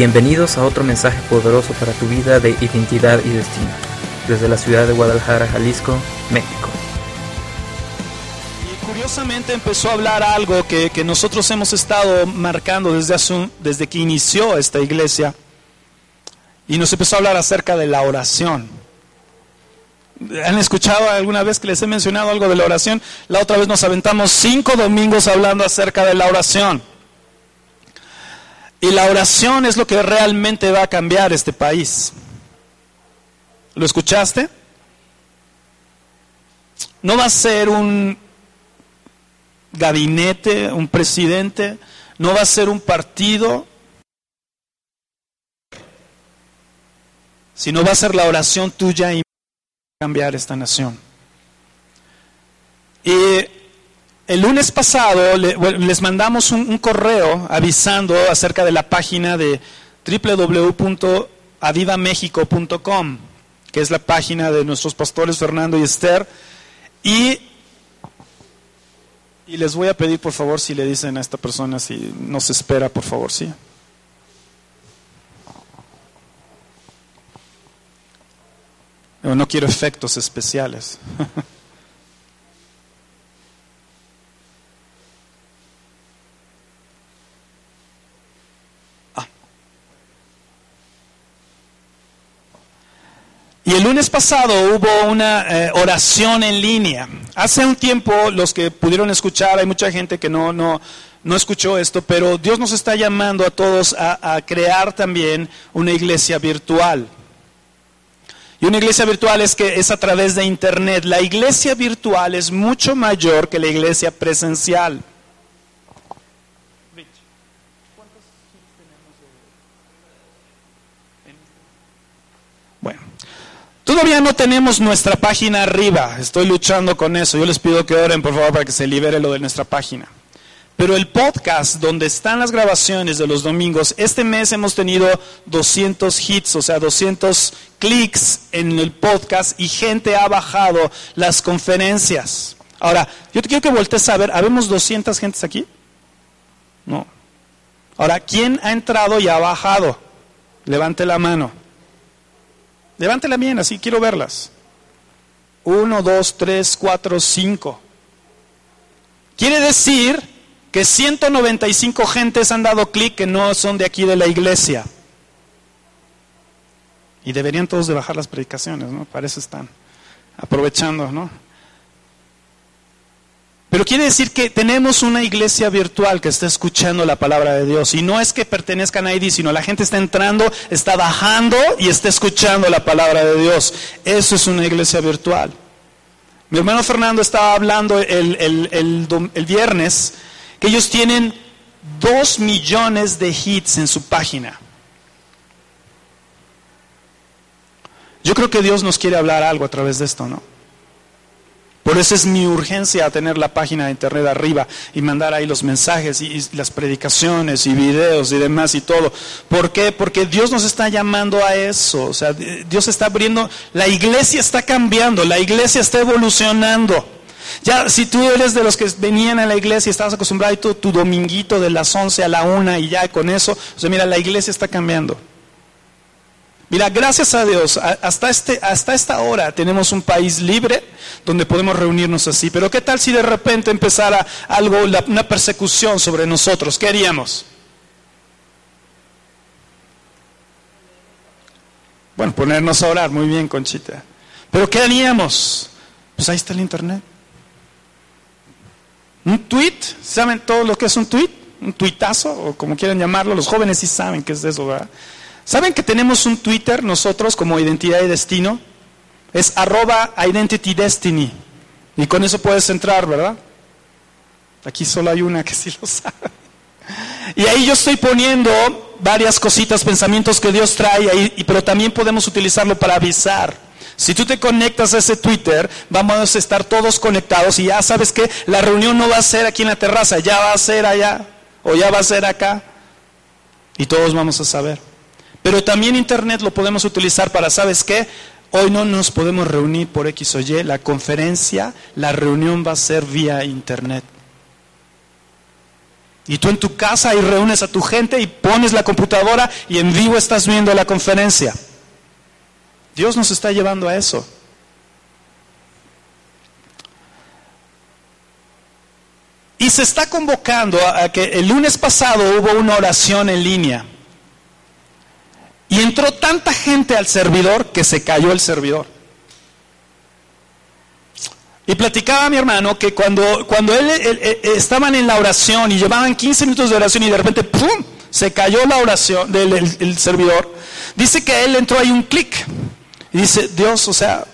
Bienvenidos a otro mensaje poderoso para tu vida de identidad y destino, desde la ciudad de Guadalajara, Jalisco, México. Y curiosamente empezó a hablar algo que, que nosotros hemos estado marcando desde, hace desde que inició esta iglesia, y nos empezó a hablar acerca de la oración. ¿Han escuchado alguna vez que les he mencionado algo de la oración? La otra vez nos aventamos cinco domingos hablando acerca de la oración. Y la oración es lo que realmente va a cambiar este país. ¿Lo escuchaste? No va a ser un gabinete, un presidente, no va a ser un partido, sino va a ser la oración tuya y cambiar esta nación. Y el lunes pasado les mandamos un, correo avisando acerca de la página de www.avivamexico.com, que es la página de nuestros pastores Fernando y Esther. Y, y les voy a pedir, por favor, si le dicen a esta persona si nos espera, por favor, sí. No quiero efectos especiales. Y el lunes pasado hubo una eh, oración en línea. Hace un tiempo, los que pudieron escuchar, hay mucha gente que no, no, no escuchó esto, pero Dios nos está llamando a todos a, a crear también una iglesia virtual. Y una iglesia virtual es que es a través de internet. La iglesia virtual es mucho mayor que la iglesia presencial. Todavía no tenemos nuestra página arriba, estoy luchando con eso. Yo les pido que oren por favor para que se libere lo de nuestra página. Pero el podcast donde están las grabaciones de los domingos, este mes hemos tenido 200 hits, o sea, 200 clics en el podcast y gente ha bajado las conferencias. Ahora, yo te quiero que voltees a ver, ¿habemos 200 gentes aquí? No. Ahora, ¿quién ha entrado y ha bajado? Levante la mano. Levántela bien, así quiero verlas. Uno, dos, tres, cuatro, cinco. Quiere decir que 195 gentes han dado clic que no son de aquí de la iglesia. Y deberían todos de bajar las predicaciones, ¿no? Parece están aprovechando, ¿no? Pero quiere decir que tenemos una iglesia virtual que está escuchando la palabra de Dios. Y no es que pertenezcan a ID, sino la gente está entrando, está bajando y está escuchando la palabra de Dios. Eso es una iglesia virtual. Mi hermano Fernando estaba hablando el, el viernes que ellos tienen dos millones de hits en su página. Yo creo que Dios nos quiere hablar algo a través de esto, ¿no? Por eso es mi urgencia tener la página de internet arriba y mandar ahí los mensajes y, las predicaciones y videos y demás y todo. ¿Por qué? Porque Dios nos está llamando a eso. O sea, Dios está abriendo, la iglesia está cambiando, la iglesia está evolucionando. Ya, si tú eres de los que venían a la iglesia y estabas acostumbrado a tu, tu dominguito de las 11 a la 1 y ya con eso, o sea, mira, la iglesia está cambiando. Mira, gracias a Dios, hasta, este, hasta esta hora tenemos un país libre donde podemos reunirnos así. Pero ¿qué tal si de repente empezara algo, una persecución sobre nosotros? ¿Qué haríamos? Bueno, ponernos a orar, muy bien, Conchita. Pero ¿qué haríamos? Pues ahí está el Internet. Un tweet, ¿saben todo lo que es un tweet? Un tuitazo, o como quieran llamarlo, los jóvenes sí saben qué es eso, ¿verdad? ¿Saben que tenemos un Twitter nosotros como Identidad y Destino? Es arroba Identity Destiny. Y con eso puedes entrar, ¿verdad? Aquí solo hay una que sí lo sabe. Y ahí yo estoy poniendo varias cositas, pensamientos que Dios trae ahí, pero también podemos utilizarlo para avisar. Si tú te conectas a ese Twitter, vamos a estar todos conectados y ya sabes que la reunión no va a ser aquí en la terraza, ya va a ser allá o ya va a ser acá. Y todos vamos a saber. Pero también Internet lo podemos utilizar para, ¿sabes qué? Hoy no nos podemos reunir por X o Y, la conferencia, la reunión va a ser vía Internet. Y tú en tu casa y reúnes a tu gente y pones la computadora y en vivo estás viendo la conferencia. Dios nos está llevando a eso. Y se está convocando a, que el lunes pasado hubo una oración en línea. Y entró tanta gente al servidor que se cayó el servidor. Y platicaba mi hermano que cuando, cuando él, estaban en la oración y llevaban 15 minutos de oración y de repente ¡pum! se cayó la oración del servidor, dice que él entró ahí un clic. Y dice, Dios, o sea,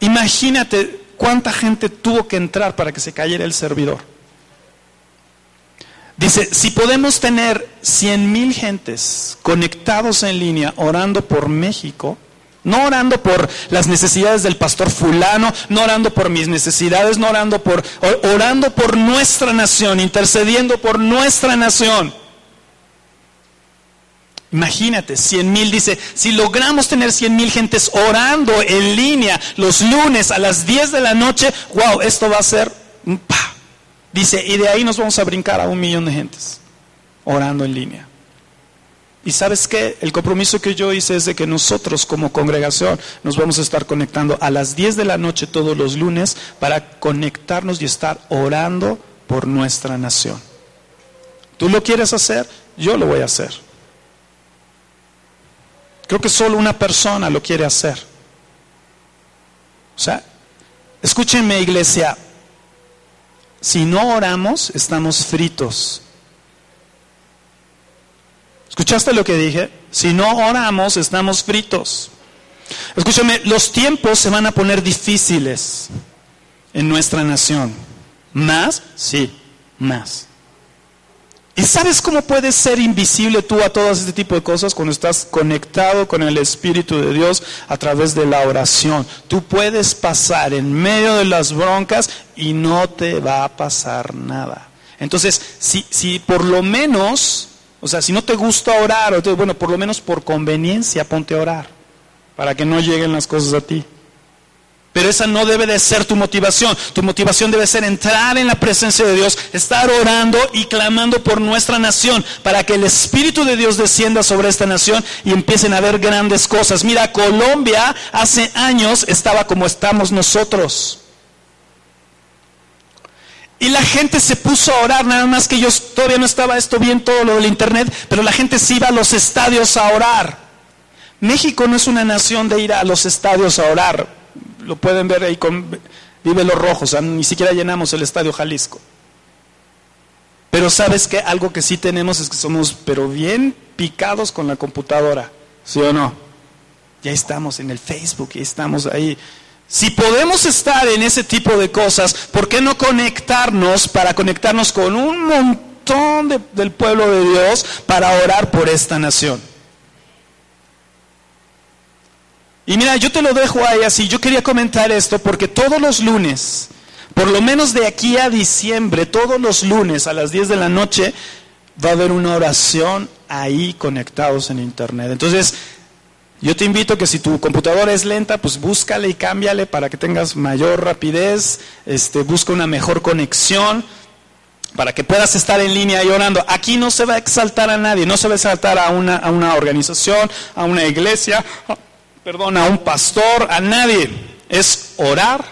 imagínate ¿Cuánta gente tuvo que entrar para que se cayera el servidor? Dice, si podemos tener 100 mil gentes conectados en línea orando por México, no orando por las necesidades del pastor fulano, no orando por mis necesidades, no orando por, orando por nuestra nación, intercediendo por nuestra nación. Imagínate, 100 mil dice, si logramos tener 100 mil gentes orando en línea los lunes a las 10 de la noche, wow, esto va a ser, pa. Dice, y de ahí nos vamos a brincar a un millón de gentes orando en línea. Y sabes qué, el compromiso que yo hice es de que nosotros como congregación nos vamos a estar conectando a las 10 de la noche todos los lunes para conectarnos y estar orando por nuestra nación. ¿Tú lo quieres hacer? Yo lo voy a hacer. Creo que solo una persona lo quiere hacer. O sea, escúchenme iglesia, si no oramos estamos fritos. ¿Escuchaste lo que dije? Si no oramos estamos fritos. Escúchame, los tiempos se van a poner difíciles en nuestra nación. ¿Más? Sí, más. ¿Y sabes cómo puedes ser invisible tú a todo este tipo de cosas cuando estás conectado con el Espíritu de Dios a través de la oración? Tú puedes pasar en medio de las broncas y no te va a pasar nada. Entonces, si, si por lo menos, o sea, si no te gusta orar, bueno, por lo menos por conveniencia ponte a orar para que no lleguen las cosas a ti. Pero esa no debe de ser tu motivación. Tu motivación debe ser entrar en la presencia de Dios, estar orando y clamando por nuestra nación, para que el Espíritu de Dios descienda sobre esta nación y empiecen a ver grandes cosas. Mira, Colombia hace años estaba como estamos nosotros. Y la gente se puso a orar, nada más que yo todavía no estaba esto bien todo lo del internet, pero la gente se iba a los estadios a orar. México no es una nación de ir a los estadios a orar lo pueden ver ahí con Vive los Rojos, ni siquiera llenamos el Estadio Jalisco. Pero sabes que algo que sí tenemos es que somos, pero bien picados con la computadora, ¿sí o no? Ya estamos en el Facebook, ya estamos ahí. Si podemos estar en ese tipo de cosas, ¿por qué no conectarnos para conectarnos con un montón del pueblo de Dios para orar por esta nación? Y mira, yo te lo dejo ahí así. Yo quería comentar esto porque todos los lunes, por lo menos de aquí a diciembre, todos los lunes a las 10 de la noche, va a haber una oración ahí conectados en internet. Entonces, yo te invito que si tu computadora es lenta, pues búscale y cámbiale para que tengas mayor rapidez, este, busca una mejor conexión para que puedas estar en línea y orando. Aquí no se va a exaltar a nadie, no se va a exaltar a una, a una organización, a una iglesia, perdón, a un pastor, a nadie. Es orar,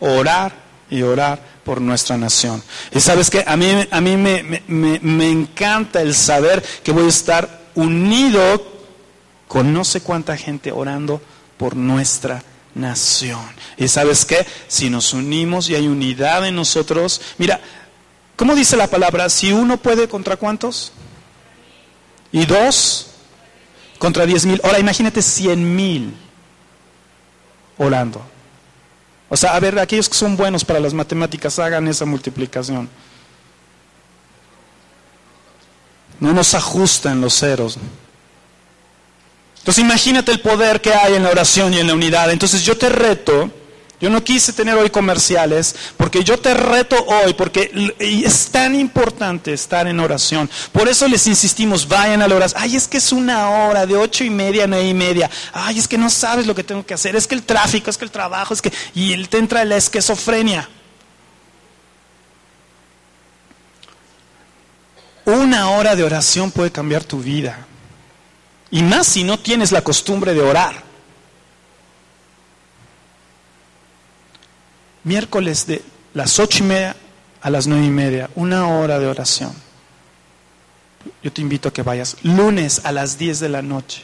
orar y orar por nuestra nación. Y sabes que a mí, a mí me, me, encanta el saber que voy a estar unido con no sé cuánta gente orando por nuestra nación. Y sabes que si nos unimos y hay unidad en nosotros, mira, ¿cómo dice la palabra? Si uno puede contra cuántos? Y dos, contra diez mil. Ahora imagínate cien mil orando. O sea, a ver, aquellos que son buenos para las matemáticas, hagan esa multiplicación. No nos ajustan los ceros. Entonces imagínate el poder que hay en la oración y en la unidad. Entonces yo te reto yo no quise tener hoy comerciales porque yo te reto hoy, porque es tan importante estar en oración. Por eso les insistimos, vayan a la oración. Ay, es que es una hora, de ocho y media a nueve y media. Ay, es que no sabes lo que tengo que hacer. Es que el tráfico, es que el trabajo, es que... Y él te entra la esquizofrenia. Una hora de oración puede cambiar tu vida. Y más si no tienes la costumbre de orar. Miércoles de las ocho y media a las nueve y media, una hora de oración. Yo te invito a que vayas. Lunes a las diez de la noche.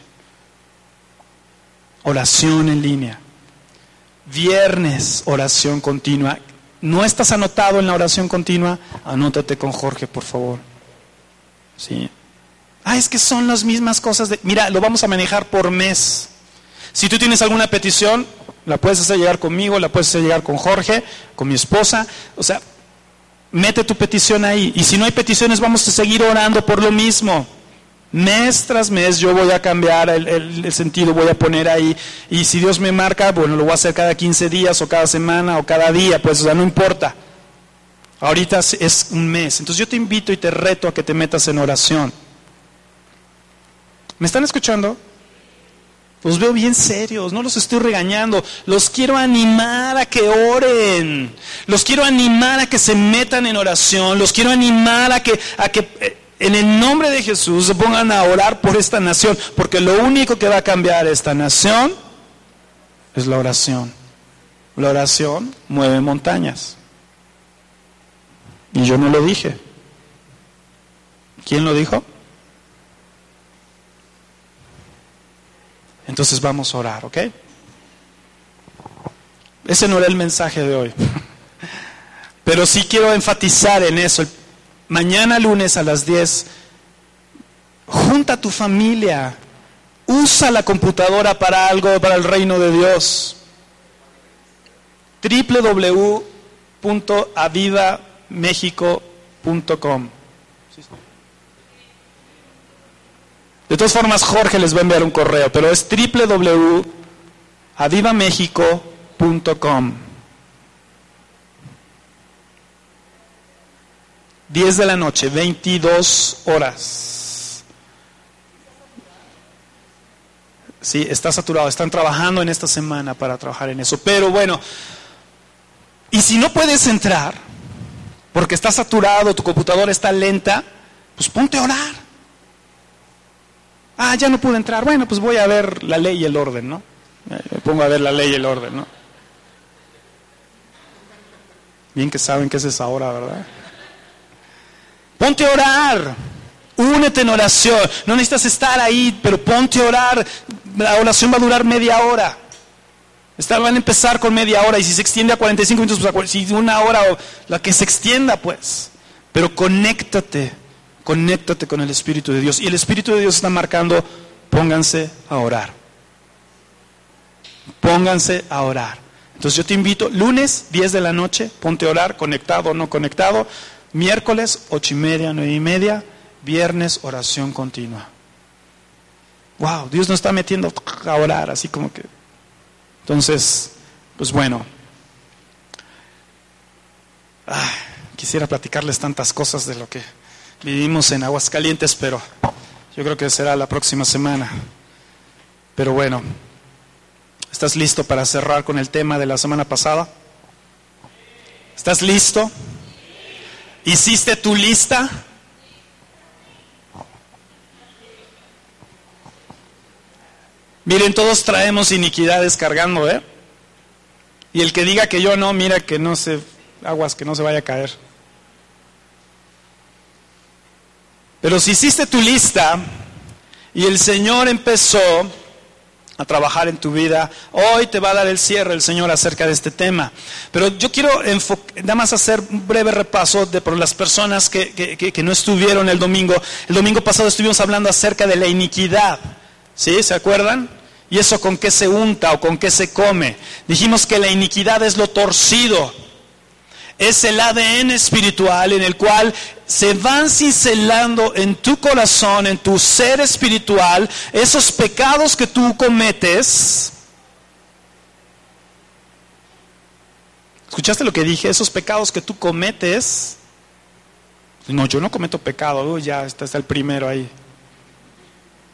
Oración en línea. Viernes, oración continua. ¿No estás anotado en la oración continua? Anótate con Jorge, por favor. Sí. Ah, es que son las mismas cosas. De... Mira, lo vamos a manejar por mes. Si tú tienes alguna petición, la puedes hacer llegar conmigo, la puedes hacer llegar con Jorge, con mi esposa. O sea, mete tu petición ahí. Y si no hay peticiones, vamos a seguir orando por lo mismo. Mes tras mes yo voy a cambiar el, sentido, voy a poner ahí. Y si Dios me marca, bueno, lo voy a hacer cada 15 días o cada semana o cada día, pues o sea, no importa. Ahorita es un mes. Entonces yo te invito y te reto a que te metas en oración. ¿Me están escuchando? Los veo bien serios, no los estoy regañando. Los quiero animar a que oren. Los quiero animar a que se metan en oración. Los quiero animar a que, a que eh, en el nombre de Jesús se pongan a orar por esta nación, porque lo único que va a cambiar esta nación es la oración. La oración mueve montañas. Y yo no lo dije. ¿Quién lo dijo? Entonces vamos a orar, ¿ok? Ese no era el mensaje de hoy. Pero sí quiero enfatizar en eso. Mañana lunes a las 10, junta a tu familia, usa la computadora para algo, para el reino de Dios. www.avivamexico.com De todas formas, Jorge les va a enviar un correo, pero es www.avivamexico.com. 10 de la noche, 22 horas. Sí, está saturado. Están trabajando en esta semana para trabajar en eso. Pero bueno, y si no puedes entrar, porque está saturado, tu computadora está lenta, pues ponte a orar. Ah, ya no pude entrar. Bueno, pues voy a ver la ley y el orden, ¿no? Me pongo a ver la ley y el orden, ¿no? Bien que saben que es esa hora, ¿verdad? Ponte a orar. Únete en oración. No necesitas estar ahí, pero ponte a orar. La oración va a durar media hora. van a empezar con media hora y si se extiende a 45 minutos, pues si una hora o la que se extienda, pues. Pero conéctate, conéctate con el Espíritu de Dios. Y el Espíritu de Dios está marcando, pónganse a orar. Pónganse a orar. Entonces yo te invito, lunes, 10 de la noche, ponte a orar, conectado o no conectado. Miércoles, ocho y media, nueve y media. Viernes, oración continua. Wow, Dios nos está metiendo a orar, así como que. Entonces, pues bueno. quisiera platicarles tantas cosas de lo que vivimos en Aguascalientes, pero yo creo que será la próxima semana. Pero bueno, ¿estás listo para cerrar con el tema de la semana pasada? ¿Estás listo? ¿Hiciste tu lista? Miren, todos traemos iniquidades cargando, ¿eh? Y el que diga que yo no, mira que no se, aguas, que no se vaya a caer. Pero si hiciste tu lista y el Señor empezó a trabajar en tu vida. Hoy te va a dar el cierre el Señor acerca de este tema. Pero yo quiero nada más hacer un breve repaso de por las personas que, que, no estuvieron el domingo. El domingo pasado estuvimos hablando acerca de la iniquidad. ¿Sí? ¿Se acuerdan? ¿Y eso con qué se unta o con qué se come? Dijimos que la iniquidad es lo torcido es el ADN espiritual en el cual se van cincelando en tu corazón, en tu ser espiritual, esos pecados que tú cometes. ¿Escuchaste lo que dije? Esos pecados que tú cometes. No, yo no cometo pecado, ya está, está el primero ahí.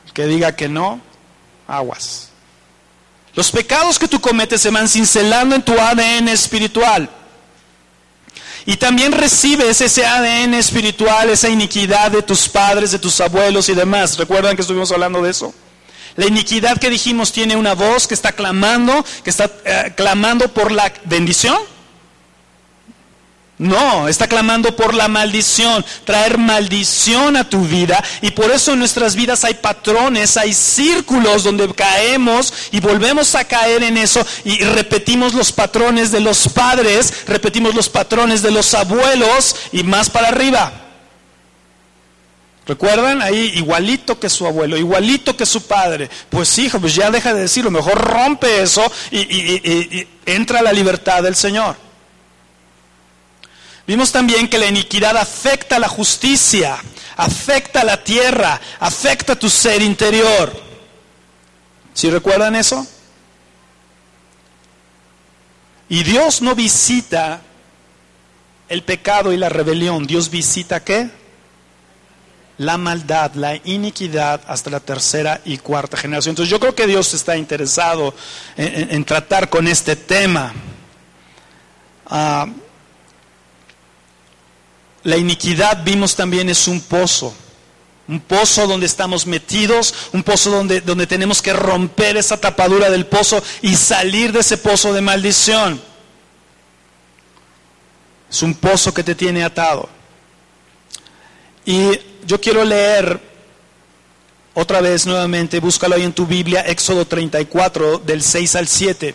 El que diga que no, aguas. Los pecados que tú cometes se van cincelando en tu ADN espiritual. Y también recibes ese ADN espiritual, esa iniquidad de tus padres, de tus abuelos y demás. ¿Recuerdan que estuvimos hablando de eso? La iniquidad que dijimos tiene una voz que está clamando, que está eh, clamando por la bendición no, está clamando por la maldición, traer maldición a tu vida. Y por eso en nuestras vidas hay patrones, hay círculos donde caemos y volvemos a caer en eso y repetimos los patrones de los padres, repetimos los patrones de los abuelos y más para arriba. ¿Recuerdan? Ahí igualito que su abuelo, igualito que su padre. Pues hijo, pues ya deja de decirlo, mejor rompe eso y, entra a la libertad del Señor. Vimos también que la iniquidad afecta la justicia, afecta la tierra, afecta tu ser interior. ¿Sí recuerdan eso? Y Dios no visita el pecado y la rebelión. Dios visita qué? La maldad, la iniquidad hasta la tercera y cuarta generación. Entonces yo creo que Dios está interesado en, tratar con este tema. Ah, la iniquidad vimos también es un pozo. Un pozo donde estamos metidos, un pozo donde, donde tenemos que romper esa tapadura del pozo y salir de ese pozo de maldición. Es un pozo que te tiene atado. Y yo quiero leer otra vez nuevamente, búscalo ahí en tu Biblia, Éxodo 34, del 6 al 7,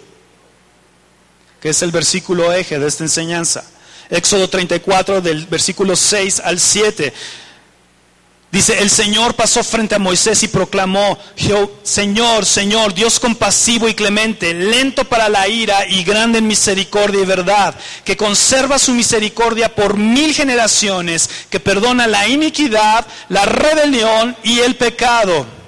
que es el versículo eje de esta enseñanza. Éxodo 34 del versículo 6 al 7. Dice, el Señor pasó frente a Moisés y proclamó, Señor, Señor, Dios compasivo y clemente, lento para la ira y grande en misericordia y verdad, que conserva su misericordia por mil generaciones, que perdona la iniquidad, la rebelión y el pecado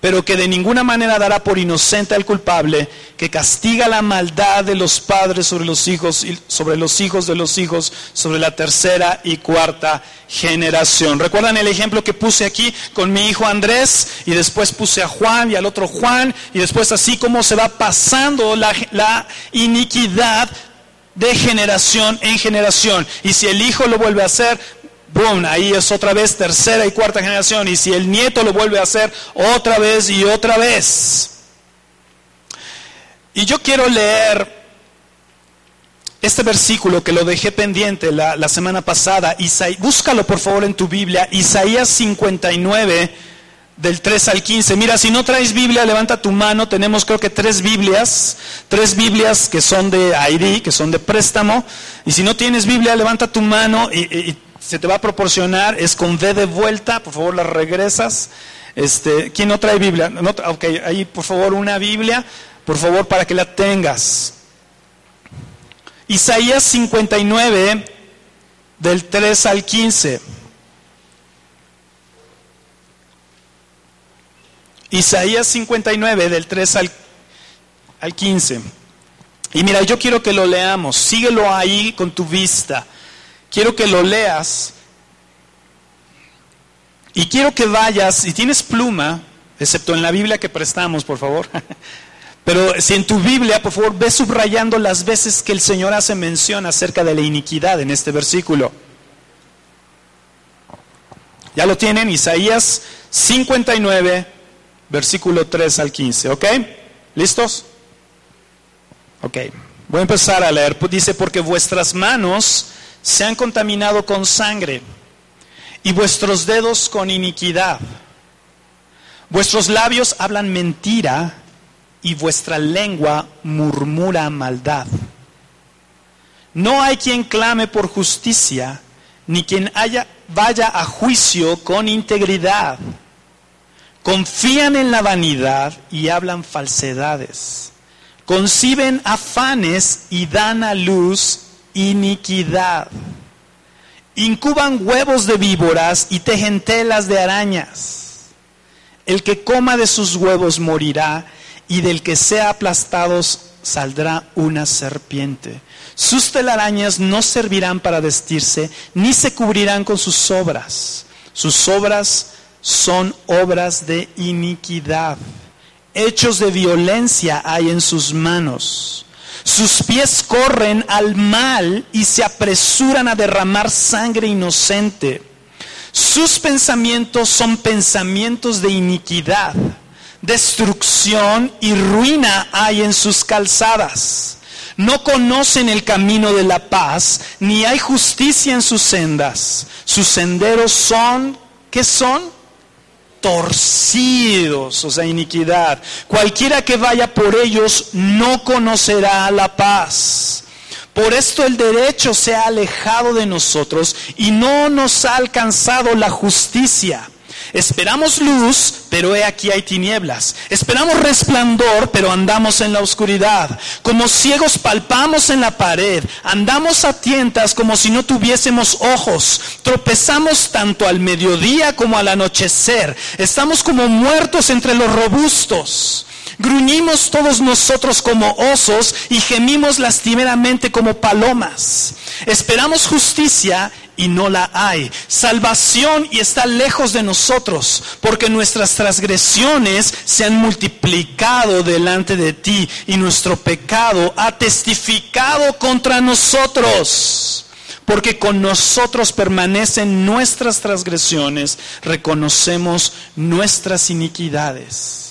pero que de ninguna manera dará por inocente al culpable, que castiga la maldad de los padres sobre los hijos y sobre los hijos de los hijos, sobre la tercera y cuarta generación. ¿Recuerdan el ejemplo que puse aquí con mi hijo Andrés y después puse a Juan y al otro Juan y después así como se va pasando la, la iniquidad de generación en generación. Y si el hijo lo vuelve a hacer, boom, ahí es otra vez tercera y cuarta generación. Y si el nieto lo vuelve a hacer otra vez y otra vez. Y yo quiero leer este versículo que lo dejé pendiente la, semana pasada. búscalo por favor en tu Biblia. Isaías 59 del 3 al 15. Mira, si no traes Biblia, levanta tu mano. Tenemos creo que tres Biblias, tres Biblias que son de ID, que son de préstamo. Y si no tienes Biblia, levanta tu mano y se te va a proporcionar, es con D de vuelta, por favor la regresas. Este, ¿Quién no trae Biblia? No, ok, ahí por favor una Biblia, por favor para que la tengas. Isaías 59, del 3 al 15. Isaías 59, del 3 al, al 15. Y mira, yo quiero que lo leamos, síguelo ahí con tu vista. Quiero que lo leas y quiero que vayas, si tienes pluma, excepto en la Biblia que prestamos, por favor, pero si en tu Biblia, por favor, ve subrayando las veces que el Señor hace mención acerca de la iniquidad en este versículo. Ya lo tienen, Isaías 59, versículo 3 al 15, ¿ok? ¿Listos? Ok, voy a empezar a leer. Dice, porque vuestras manos se han contaminado con sangre y vuestros dedos con iniquidad. Vuestros labios hablan mentira y vuestra lengua murmura maldad. No hay quien clame por justicia, ni quien haya, vaya a juicio con integridad. Confían en la vanidad y hablan falsedades. Conciben afanes y dan a luz iniquidad. Incuban huevos de víboras y tejen telas de arañas. El que coma de sus huevos morirá y del que sea aplastado saldrá una serpiente. Sus telarañas no servirán para vestirse, ni se cubrirán con sus obras. Sus obras son obras de iniquidad. Hechos de violencia hay en sus manos. Sus pies corren al mal y se apresuran a derramar sangre inocente. Sus pensamientos son pensamientos de iniquidad. Destrucción y ruina hay en sus calzadas. No conocen el camino de la paz, ni hay justicia en sus sendas. Sus senderos son, ¿qué son? Torcidos, o sea, iniquidad. Cualquiera que vaya por ellos no conocerá la paz. Por esto el derecho se ha alejado de nosotros y no nos ha alcanzado la justicia. Esperamos luz, pero he aquí hay tinieblas. Esperamos resplandor, pero andamos en la oscuridad. Como ciegos palpamos en la pared, andamos a tientas como si no tuviésemos ojos. Tropezamos tanto al mediodía como al anochecer. Estamos como muertos entre los robustos. Gruñimos todos nosotros como osos y gemimos lastimeramente como palomas. Esperamos justicia y no la hay. Salvación y está lejos de nosotros, porque nuestras transgresiones se han multiplicado delante de ti y nuestro pecado ha testificado contra nosotros. Porque con nosotros permanecen nuestras transgresiones, reconocemos nuestras iniquidades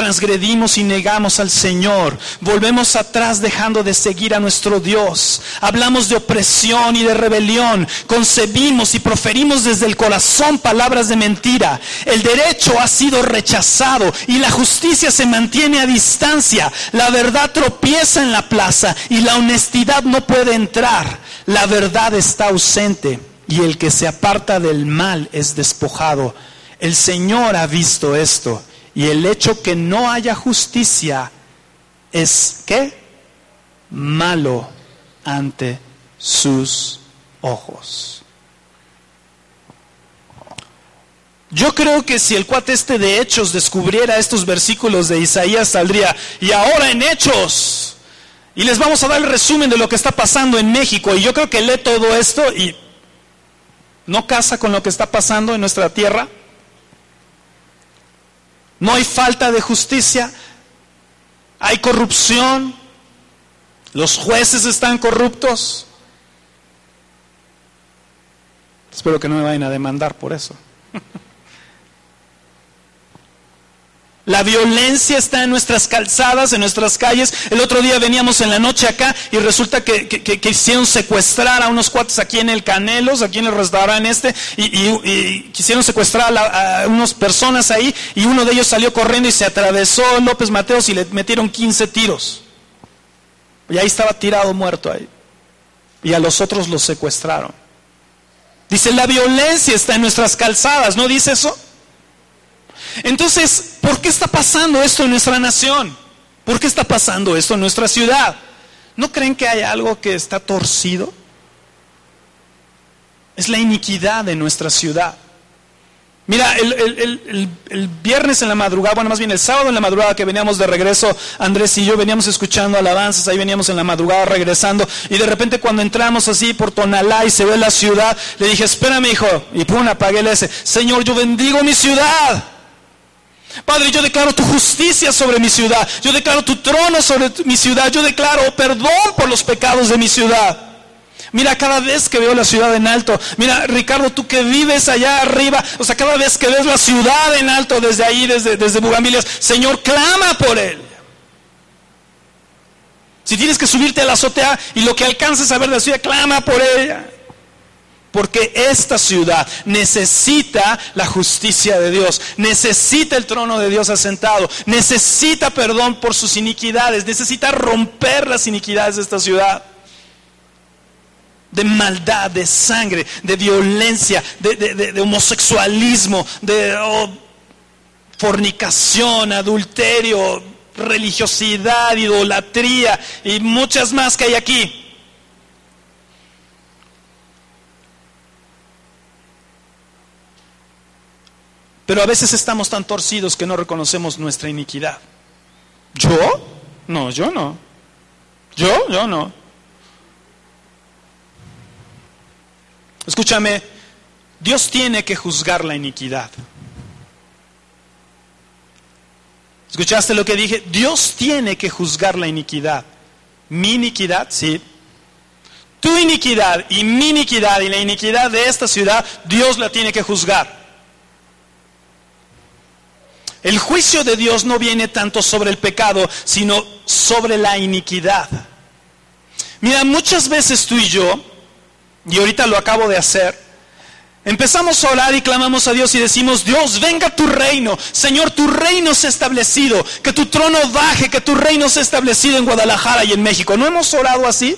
transgredimos y negamos al Señor, volvemos atrás dejando de seguir a nuestro Dios, hablamos de opresión y de rebelión, concebimos y proferimos desde el corazón palabras de mentira, el derecho ha sido rechazado y la justicia se mantiene a distancia, la verdad tropieza en la plaza y la honestidad no puede entrar, la verdad está ausente y el que se aparta del mal es despojado. El Señor ha visto esto y el hecho que no haya justicia es ¿qué? Malo ante sus ojos. Yo creo que si el cuate este de Hechos descubriera estos versículos de Isaías, saldría, y ahora en Hechos, y les vamos a dar el resumen de lo que está pasando en México, y yo creo que lee todo esto y no casa con lo que está pasando en nuestra tierra. No hay falta de justicia, hay corrupción, los jueces están corruptos. Espero que no me vayan a demandar por eso. La violencia está en nuestras calzadas, en nuestras calles. El otro día veníamos en la noche acá y resulta que, quisieron secuestrar a unos cuates aquí en el Canelos, aquí en el restaurante este, y, quisieron secuestrar a, unas personas ahí y uno de ellos salió corriendo y se atravesó López Mateos y le metieron 15 tiros. Y ahí estaba tirado muerto ahí. Y a los otros los secuestraron. Dice, la violencia está en nuestras calzadas, ¿no dice eso? Entonces, ¿por qué está pasando esto en nuestra nación? ¿Por qué está pasando esto en nuestra ciudad? ¿No creen que hay algo que está torcido? Es la iniquidad de nuestra ciudad. Mira, el, viernes en la madrugada, bueno, más bien el sábado en la madrugada que veníamos de regreso, Andrés y yo veníamos escuchando alabanzas, ahí veníamos en la madrugada regresando, y de repente cuando entramos así por Tonalá y se ve la ciudad, le dije, espérame hijo, y pum, apagué el ese, Señor, yo bendigo mi ciudad. Padre, yo declaro tu justicia sobre mi ciudad. Yo declaro tu trono sobre mi ciudad. Yo declaro perdón por los pecados de mi ciudad. Mira, cada vez que veo la ciudad en alto, mira, Ricardo, tú que vives allá arriba, o sea, cada vez que ves la ciudad en alto desde ahí, desde, desde Bugambilias, Señor, clama por él. Si tienes que subirte a la azotea y lo que alcances a ver la ciudad, clama por ella. Porque esta ciudad necesita la justicia de Dios, necesita el trono de Dios asentado, necesita perdón por sus iniquidades, necesita romper las iniquidades de esta ciudad. De maldad, de sangre, de violencia, de, homosexualismo, de oh, fornicación, adulterio, religiosidad, idolatría y muchas más que hay aquí. Pero a veces estamos tan torcidos que no reconocemos nuestra iniquidad. ¿Yo? No, yo no. ¿Yo? Yo no. Escúchame, Dios tiene que juzgar la iniquidad. ¿Escuchaste lo que dije? Dios tiene que juzgar la iniquidad. Mi iniquidad, sí. Tu iniquidad y mi iniquidad y la iniquidad de esta ciudad, Dios la tiene que juzgar. El juicio de Dios no viene tanto sobre el pecado, sino sobre la iniquidad. Mira, muchas veces tú y yo, y ahorita lo acabo de hacer, empezamos a orar y clamamos a Dios y decimos, Dios, venga tu reino, Señor, tu reino se ha establecido, que tu trono baje, que tu reino se ha establecido en Guadalajara y en México. ¿No hemos orado así?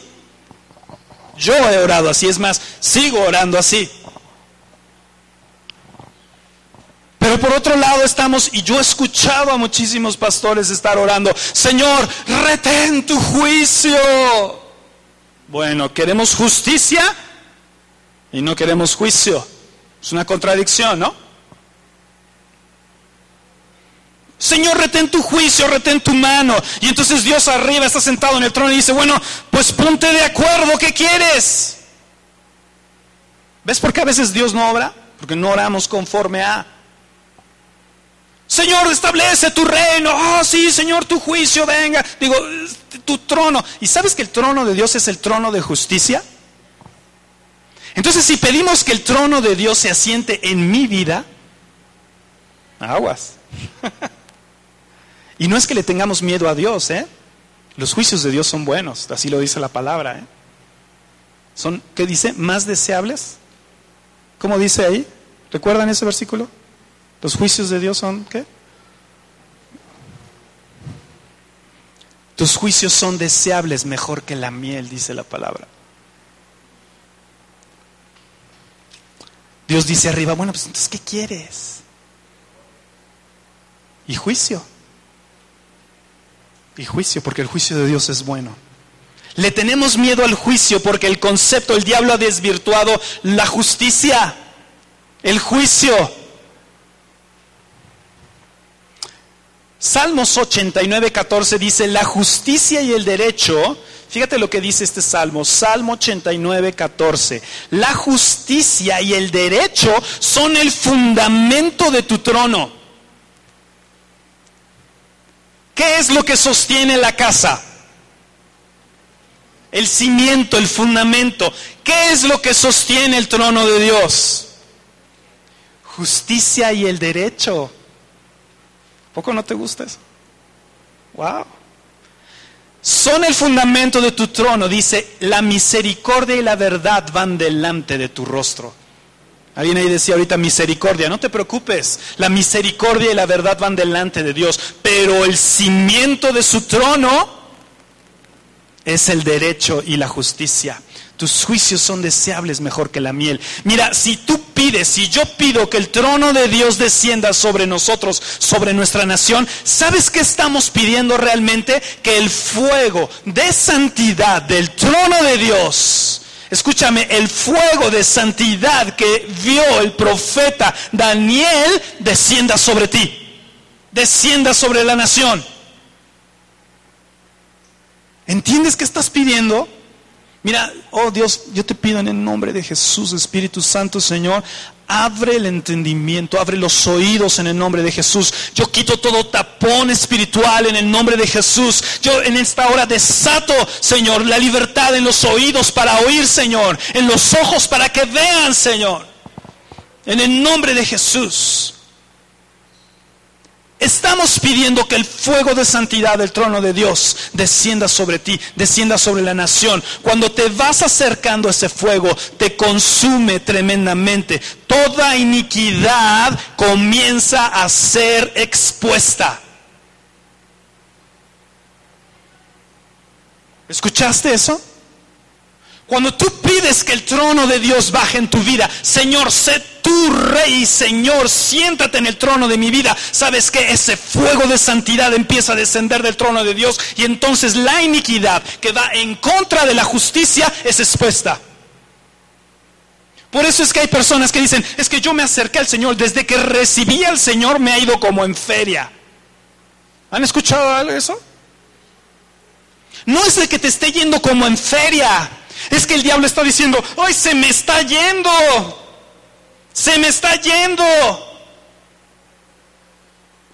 Yo he orado así, es más, sigo orando así. Pero por otro lado estamos, y yo he escuchado a muchísimos pastores estar orando, Señor, retén tu juicio. Bueno, queremos justicia y no queremos juicio. Es una contradicción, ¿no? Señor, retén tu juicio, retén tu mano. Y entonces Dios arriba está sentado en el trono y dice, bueno, pues ponte de acuerdo, ¿qué quieres? ¿Ves por qué a veces Dios no obra? Porque no oramos conforme a... Señor, establece tu reino. Ah, sí, Señor, tu juicio, venga. Digo, tu trono. ¿Y sabes que el trono de Dios es el trono de justicia? Entonces, si pedimos que el trono de Dios se asiente en mi vida, aguas. y no es que le tengamos miedo a Dios, ¿eh? Los juicios de Dios son buenos, así lo dice la palabra, ¿eh? Son, ¿qué dice? Más deseables. ¿Cómo dice ahí? ¿Recuerdan ese versículo? Los juicios de Dios son, ¿qué? Tus juicios son deseables mejor que la miel, dice la palabra. Dios dice arriba, bueno, pues entonces, ¿qué quieres? Y juicio. Y juicio, porque el juicio de Dios es bueno. Le tenemos miedo al juicio porque el concepto, el diablo ha desvirtuado la justicia, el juicio. Salmos 89, 14 dice, la justicia y el derecho, fíjate lo que dice este salmo, Salmo 89, 14, la justicia y el derecho son el fundamento de tu trono. ¿Qué es lo que sostiene la casa? El cimiento, el fundamento. ¿Qué es lo que sostiene el trono de Dios? Justicia y el derecho. ¿Poco no te gusta eso? Wow. Son el fundamento de tu trono, dice, la misericordia y la verdad van delante de tu rostro. Alguien ahí decía ahorita misericordia, no te preocupes, la misericordia y la verdad van delante de Dios, pero el cimiento de su trono es el derecho y la justicia. Tus juicios son deseables mejor que la miel. Mira, si tú pides, si yo pido que el trono de Dios descienda sobre nosotros, sobre nuestra nación, ¿sabes qué estamos pidiendo realmente? Que el fuego de santidad del trono de Dios, escúchame, el fuego de santidad que vio el profeta Daniel descienda sobre ti, descienda sobre la nación. ¿Entiendes qué estás pidiendo? Mira, oh Dios, yo te pido en el nombre de Jesús, Espíritu Santo, Señor, abre el entendimiento, abre los oídos en el nombre de Jesús. Yo quito todo tapón espiritual en el nombre de Jesús. Yo en esta hora desato, Señor, la libertad en los oídos para oír, Señor, en los ojos para que vean, Señor. En el nombre de Jesús. Estamos pidiendo que el fuego de santidad del trono de Dios descienda sobre ti, descienda sobre la nación. Cuando te vas acercando a ese fuego, te consume tremendamente. Toda iniquidad comienza a ser expuesta. ¿Escuchaste eso? Cuando tú pides que el trono de Dios baje en tu vida, Señor, sé tu rey, Señor, siéntate en el trono de mi vida. Sabes que ese fuego de santidad empieza a descender del trono de Dios y entonces la iniquidad que va en contra de la justicia es expuesta. Por eso es que hay personas que dicen, es que yo me acerqué al Señor, desde que recibí al Señor me ha ido como en feria. ¿Han escuchado eso? No es de que te esté yendo como en feria. Es que el diablo está diciendo, ¡ay, se me está yendo! Se me está yendo.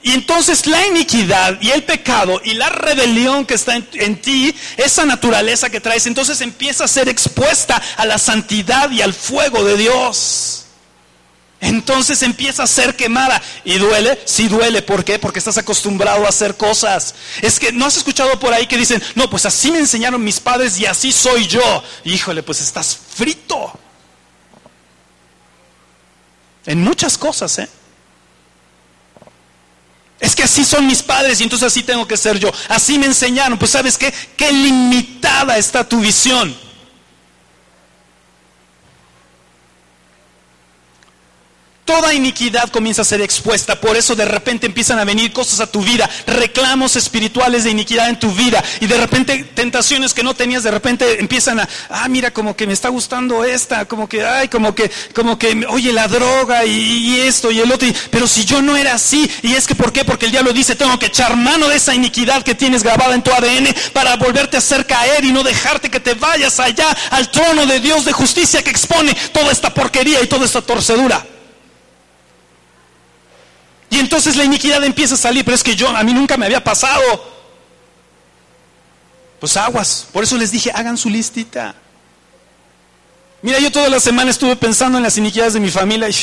Y entonces la iniquidad y el pecado y la rebelión que está en, en, ti, esa naturaleza que traes, entonces empieza a ser expuesta a la santidad y al fuego de Dios. Entonces empieza a ser quemada. ¿Y duele? Sí duele. ¿Por qué? Porque estás acostumbrado a hacer cosas. Es que no has escuchado por ahí que dicen, no, pues así me enseñaron mis padres y así soy yo. Híjole, pues estás frito. En muchas cosas, ¿eh? Es que así son mis padres y entonces así tengo que ser yo. Así me enseñaron. Pues sabes qué? Qué limitada está tu visión. Toda iniquidad comienza a ser expuesta, por eso de repente empiezan a venir cosas a tu vida, reclamos espirituales de iniquidad en tu vida y de repente tentaciones que no tenías, de repente empiezan a, ah, mira, como que me está gustando esta, como que, ay, como que, como que, oye, la droga y, esto y el otro, pero si yo no era así, y es que, ¿por qué? Porque el diablo dice, tengo que echar mano de esa iniquidad que tienes grabada en tu ADN para volverte a hacer caer y no dejarte que te vayas allá al trono de Dios de justicia que expone toda esta porquería y toda esta torcedura. Y entonces la iniquidad empieza a salir, pero es que yo, a mí nunca me había pasado. Pues aguas, por eso les dije, hagan su listita. Mira, yo toda la semana estuve pensando en las iniquidades de mi familia y,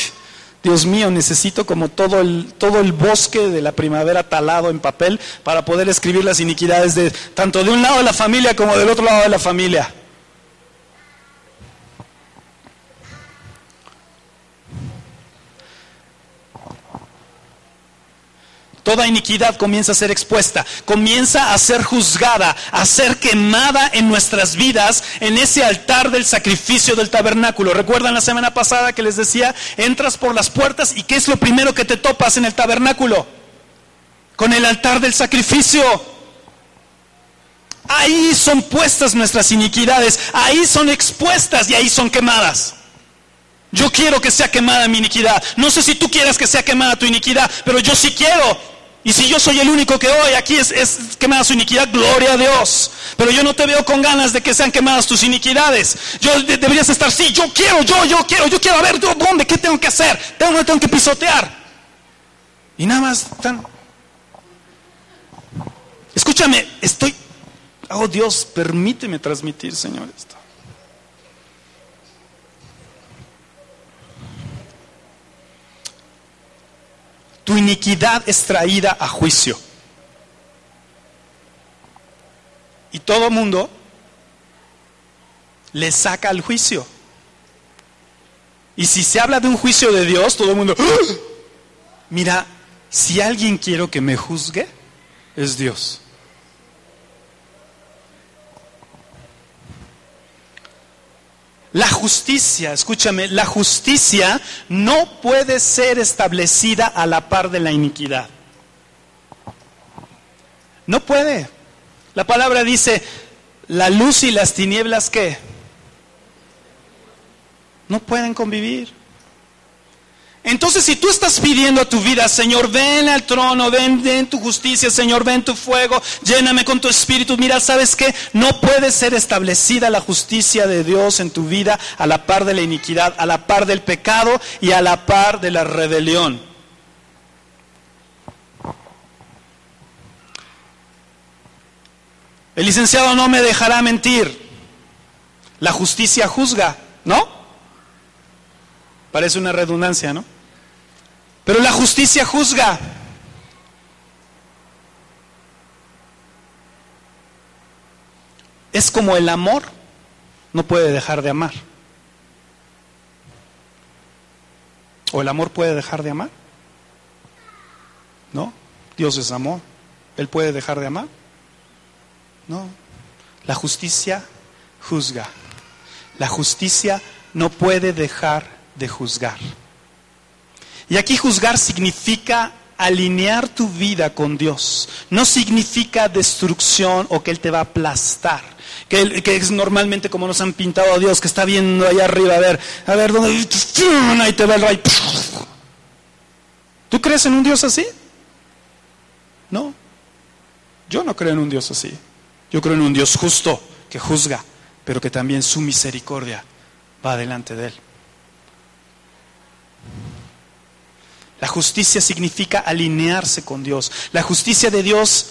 Dios mío, necesito como todo el, todo el bosque de la primavera talado en papel para poder escribir las iniquidades de tanto de un lado de la familia como del otro lado de la familia. Toda iniquidad comienza a ser expuesta, comienza a ser juzgada, a ser quemada en nuestras vidas en ese altar del sacrificio del tabernáculo. ¿Recuerdan la semana pasada que les decía, entras por las puertas y qué es lo primero que te topas en el tabernáculo? Con el altar del sacrificio. Ahí son puestas nuestras iniquidades, ahí son expuestas y ahí son quemadas. Yo quiero que sea quemada mi iniquidad. No sé si tú quieras que sea quemada tu iniquidad, pero yo sí quiero. Y si yo soy el único que hoy aquí es, es, quemada su iniquidad, gloria a Dios. Pero yo no te veo con ganas de que sean quemadas tus iniquidades. Yo de, deberías estar, sí, yo quiero, yo, yo quiero, yo quiero, a ver, ¿dónde? ¿Qué tengo que hacer? ¿Dónde tengo que pisotear? Y nada más tan... Escúchame, estoy... Oh Dios, permíteme transmitir, Señor, esto. Tu iniquidad es traída a juicio. Y todo mundo le saca al juicio. Y si se habla de un juicio de Dios, todo el mundo, ¡Ah! mira, si alguien quiero que me juzgue, es Dios. La justicia, escúchame, la justicia no puede ser establecida a la par de la iniquidad. No puede. La palabra dice, la luz y las tinieblas qué? No pueden convivir. Entonces, si tú estás pidiendo a tu vida, Señor, ven al trono, ven, ven tu justicia, Señor, ven tu fuego, lléname con tu espíritu. Mira, ¿sabes qué? No puede ser establecida la justicia de Dios en tu vida a la par de la iniquidad, a la par del pecado y a la par de la rebelión. El licenciado no me dejará mentir. La justicia juzga, ¿no? Parece una redundancia, ¿no? Pero la justicia juzga. Es como el amor, no puede dejar de amar. ¿O el amor puede dejar de amar? No, Dios es amor. ¿Él puede dejar de amar? No. La justicia juzga. La justicia no puede dejar de juzgar. Y aquí juzgar significa alinear tu vida con Dios. No significa destrucción o que Él te va a aplastar. Que, que, es normalmente como nos han pintado a Dios, que está viendo allá arriba, a ver, a ver, ¿dónde? Ahí te va el. ¿Tú crees en un Dios así? No. Yo no creo en un Dios así. Yo creo en un Dios justo, que juzga, pero que también su misericordia va delante de Él. La justicia significa alinearse con Dios. La justicia de Dios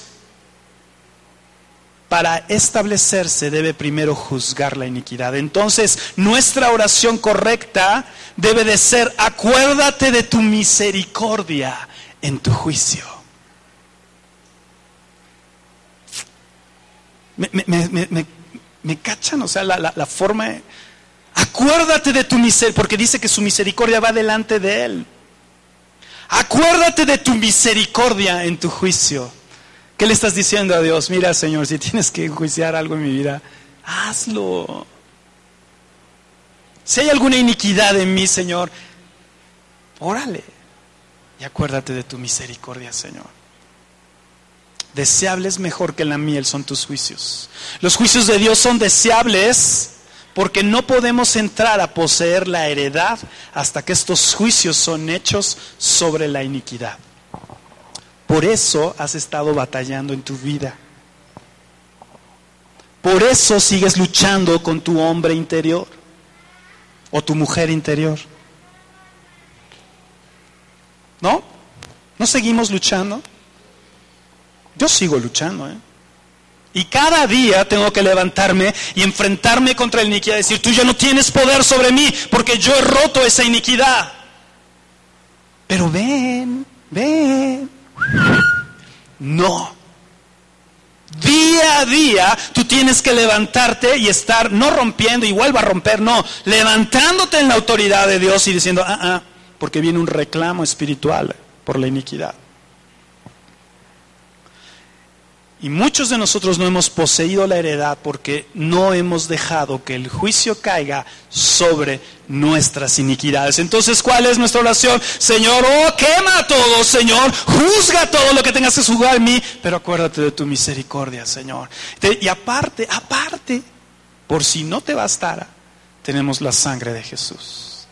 para establecerse debe primero juzgar la iniquidad. Entonces, nuestra oración correcta debe de ser, acuérdate de tu misericordia en tu juicio. Me, cachan, o sea, la, la forma... Acuérdate de tu misericordia, porque dice que su misericordia va delante de Él. Acuérdate de tu misericordia en tu juicio. ¿Qué le estás diciendo a Dios? Mira, Señor, si tienes que enjuiciar algo en mi vida, hazlo. Si hay alguna iniquidad en mí, Señor, órale. Y acuérdate de tu misericordia, Señor. Deseables mejor que la miel son tus juicios. Los juicios de Dios son deseables porque no podemos entrar a poseer la heredad hasta que estos juicios son hechos sobre la iniquidad. Por eso has estado batallando en tu vida. Por eso sigues luchando con tu hombre interior o tu mujer interior. ¿No? ¿No seguimos luchando? Yo sigo luchando. ¿eh? Y cada día tengo que levantarme y enfrentarme contra la iniquidad. Decir, tú ya no tienes poder sobre mí porque yo he roto esa iniquidad. Pero ven, ven, no. Día a día tú tienes que levantarte y estar no rompiendo y vuelva a romper, no, levantándote en la autoridad de Dios y diciendo, ah, ah, porque viene un reclamo espiritual por la iniquidad. Y muchos de nosotros no hemos poseído la heredad porque no hemos dejado que el juicio caiga sobre nuestras iniquidades. Entonces, ¿cuál es nuestra oración? Señor, oh, quema todo, Señor, juzga todo lo que tengas que juzgar en mí, pero acuérdate de tu misericordia, Señor. Y aparte, aparte, por si no te bastara, tenemos la sangre de Jesús.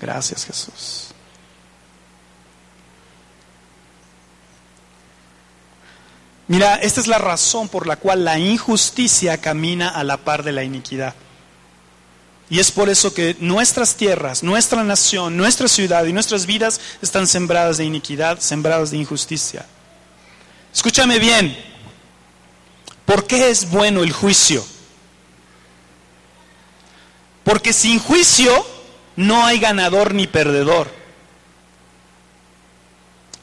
Gracias, Jesús. Mira, esta es la razón por la cual la injusticia camina a la par de la iniquidad. Y es por eso que nuestras tierras, nuestra nación, nuestra ciudad y nuestras vidas están sembradas de iniquidad, sembradas de injusticia. Escúchame bien, ¿por qué es bueno el juicio? Porque sin juicio no hay ganador ni perdedor.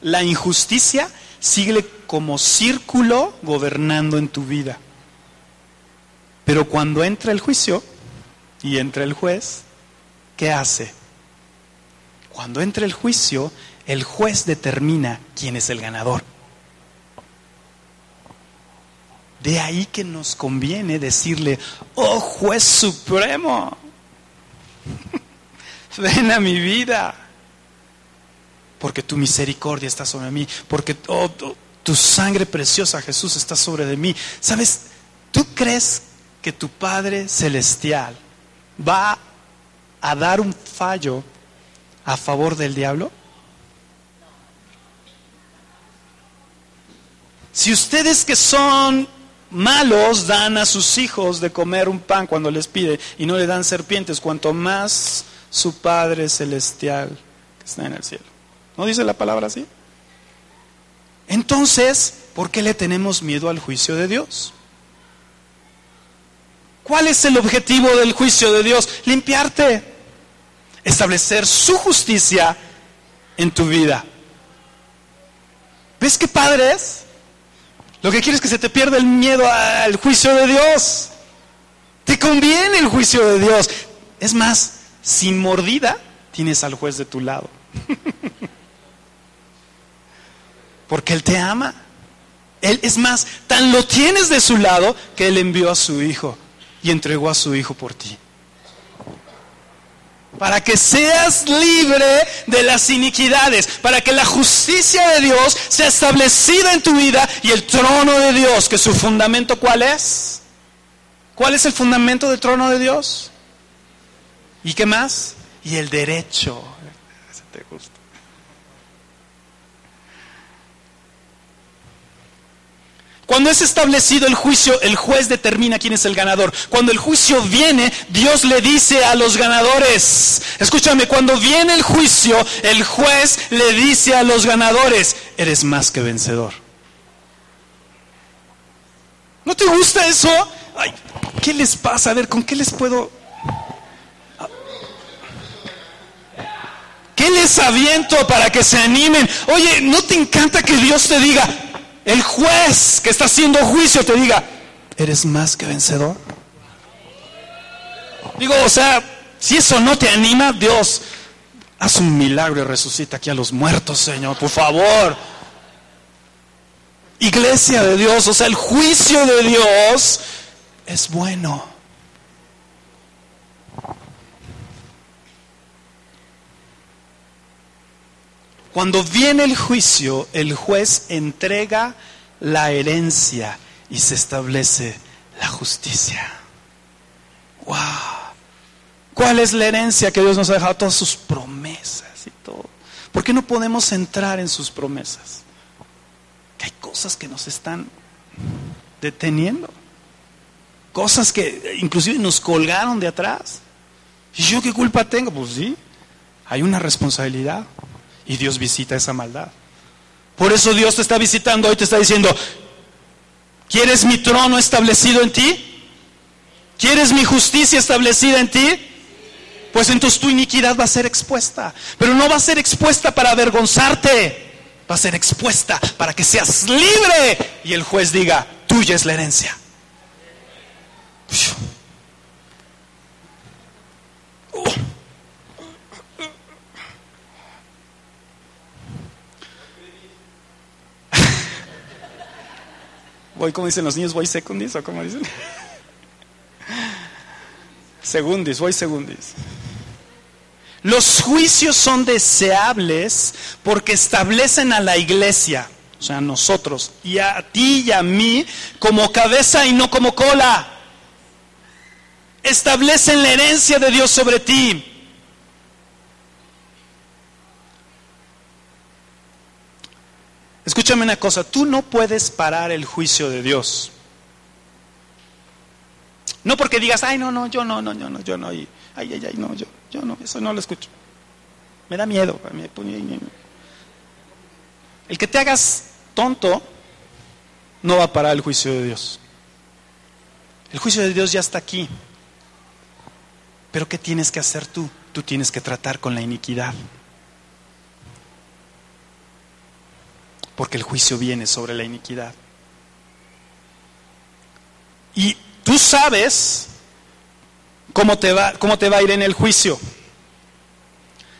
La injusticia sigue como círculo gobernando en tu vida. Pero cuando entra el juicio y entra el juez, ¿qué hace? Cuando entra el juicio, el juez determina quién es el ganador. De ahí que nos conviene decirle, oh juez supremo, ven a mi vida porque tu misericordia está sobre mí, porque oh, tu sangre preciosa, Jesús, está sobre de mí. ¿Sabes? ¿Tú crees que tu Padre Celestial va a dar un fallo a favor del diablo? Si ustedes que son malos dan a sus hijos de comer un pan cuando les pide y no le dan serpientes, cuanto más su Padre Celestial que está en el cielo. ¿No dice la palabra así? Entonces, ¿por qué le tenemos miedo al juicio de Dios? ¿Cuál es el objetivo del juicio de Dios? Limpiarte, establecer su justicia en tu vida. ¿Ves qué padre es? Lo que quieres es que se te pierda el miedo al juicio de Dios. Te conviene el juicio de Dios. Es más, sin mordida tienes al juez de tu lado. porque Él te ama. Él, es más, tan lo tienes de su lado que Él envió a su Hijo y entregó a su Hijo por ti. Para que seas libre de las iniquidades, para que la justicia de Dios sea establecida en tu vida y el trono de Dios, que su fundamento cuál es? ¿Cuál es el fundamento del trono de Dios? ¿Y qué más? Y el derecho. Ese te gusta. Cuando es establecido el juicio, el juez determina quién es el ganador. Cuando el juicio viene, Dios le dice a los ganadores, escúchame, cuando viene el juicio, el juez le dice a los ganadores, eres más que vencedor. ¿No te gusta eso? Ay, ¿Qué les pasa? A ver, ¿con qué les puedo... ¿Qué les aviento para que se animen? Oye, ¿no te encanta que Dios te diga, el juez que está haciendo juicio te diga, eres más que vencedor? Digo, o sea, si eso no te anima, Dios, haz un milagro y resucita aquí a los muertos, Señor, por favor. Iglesia de Dios, o sea, el juicio de Dios es bueno. Cuando viene el juicio, el juez entrega la herencia y se establece la justicia. ¡Wow! ¿Cuál es la herencia que Dios nos ha dejado? Todas sus promesas y todo. ¿Por qué no podemos entrar en sus promesas? Que hay cosas que nos están deteniendo. Cosas que inclusive nos colgaron de atrás. ¿Y yo qué culpa tengo? Pues sí, hay una responsabilidad. Y Dios visita esa maldad. Por eso Dios te está visitando hoy, te está diciendo, ¿quieres mi trono establecido en ti? ¿Quieres mi justicia establecida en ti? Pues entonces tu iniquidad va a ser expuesta. Pero no va a ser expuesta para avergonzarte. Va a ser expuesta para que seas libre. Y el juez diga, tuya es la herencia. Voy, como dicen los niños, voy secundis o como dicen. Segundis, voy segundis. Los juicios son deseables porque establecen a la iglesia, o sea, a nosotros, y a ti y a mí, como cabeza y no como cola. Establecen la herencia de Dios sobre ti. Escúchame una cosa, tú no puedes parar el juicio de Dios. No porque digas, ay, no, no, yo no, no, yo no, yo no, ay, ay, ay, no, yo, yo no, eso no lo escucho. Me da miedo. El que te hagas tonto no va a parar el juicio de Dios. El juicio de Dios ya está aquí. Pero ¿qué tienes que hacer tú? Tú tienes que tratar con la iniquidad. Porque el juicio viene sobre la iniquidad. Y tú sabes cómo te va, cómo te va a ir en el juicio.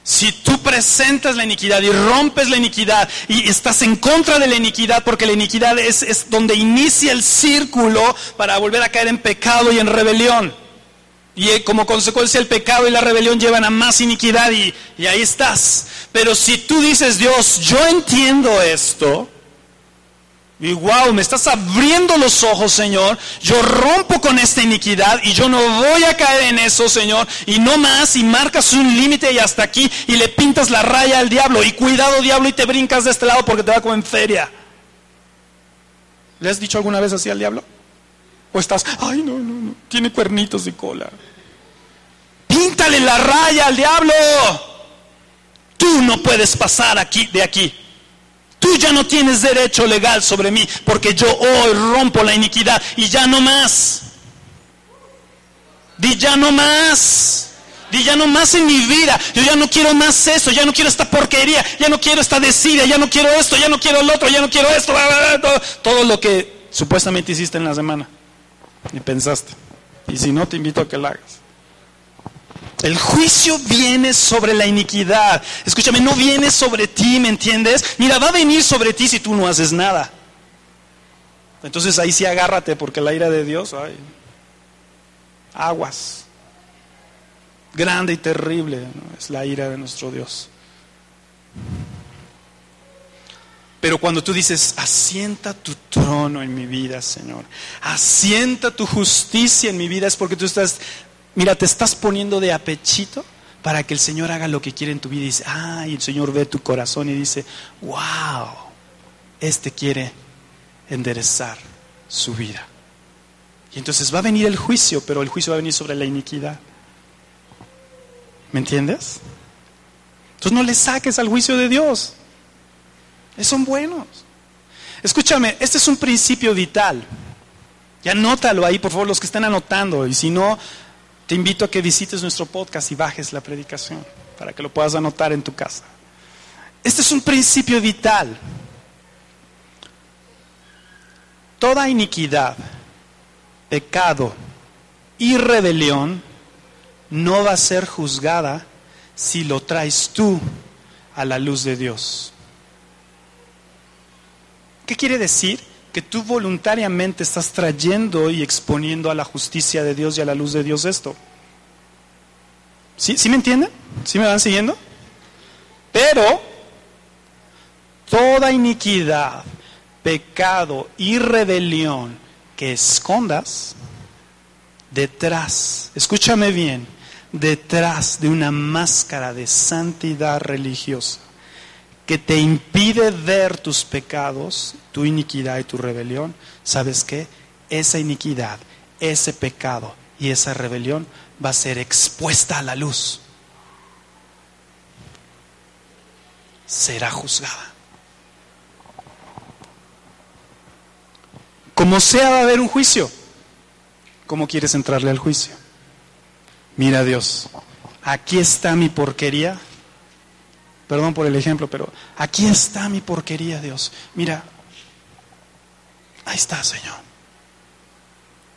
Si tú presentas la iniquidad y rompes la iniquidad y estás en contra de la iniquidad, porque la iniquidad es, es donde inicia el círculo para volver a caer en pecado y en rebelión. Y eh, como consecuencia el pecado y la rebelión llevan a más iniquidad y, y ahí estás. Pero si tú dices, Dios, yo entiendo esto, y wow, me estás abriendo los ojos, Señor. Yo rompo con esta iniquidad y yo no voy a caer en eso, Señor. Y no más, y marcas un límite y hasta aquí y le pintas la raya al diablo. Y cuidado, diablo, y te brincas de este lado porque te va como en feria. ¿Le has dicho alguna vez así al diablo? O estás, ay, no, no, no, tiene cuernitos de cola. Píntale la raya al diablo. Tú no puedes pasar aquí de aquí. Tú ya no tienes derecho legal sobre mí, porque yo hoy rompo la iniquidad y ya no más. Di ya no más. Di ya no más en mi vida. Yo ya no quiero más eso, ya no quiero esta porquería, ya no quiero esta desidia, ya no quiero esto, ya no quiero el otro, ya no quiero esto. Todo, todo lo que supuestamente hiciste en la semana y pensaste. Y si no, te invito a que lo hagas. El juicio viene sobre la iniquidad. Escúchame, no viene sobre ti, ¿me entiendes? Mira, va a venir sobre ti si tú no haces nada. Entonces ahí sí agárrate porque la ira de Dios, ay, aguas. Grande y terrible es la ira de nuestro Dios. Pero cuando tú dices, asienta tu trono en mi vida, Señor, asienta tu justicia en mi vida, es porque tú estás Mira, te estás poniendo de apechito para que el Señor haga lo que quiere en tu vida. Y dice, ah, el Señor ve tu corazón y dice, wow, este quiere enderezar su vida. Y entonces va a venir el juicio, pero el juicio va a venir sobre la iniquidad. ¿Me entiendes? Entonces no le saques al juicio de Dios. Son buenos. Escúchame, este es un principio vital. Y anótalo ahí, por favor, los que están anotando. Y si no, te invito a que visites nuestro podcast y bajes la predicación para que lo puedas anotar en tu casa. Este es un principio vital. Toda iniquidad, pecado y rebelión no va a ser juzgada si lo traes tú a la luz de Dios. ¿Qué quiere decir? Que tú voluntariamente estás trayendo y exponiendo a la justicia de Dios y a la luz de Dios esto. ¿Sí, ¿Sí me entienden? ¿Sí me van siguiendo? Pero toda iniquidad, pecado y rebelión que escondas detrás, escúchame bien, detrás de una máscara de santidad religiosa que te impide ver tus pecados, tu iniquidad y tu rebelión, ¿sabes qué? Esa iniquidad, ese pecado y esa rebelión va a ser expuesta a la luz. Será juzgada. Como sea, va a haber un juicio. ¿Cómo quieres entrarle al juicio? Mira Dios, aquí está mi porquería Perdón por el ejemplo, pero aquí está mi porquería, Dios. Mira, ahí está, Señor.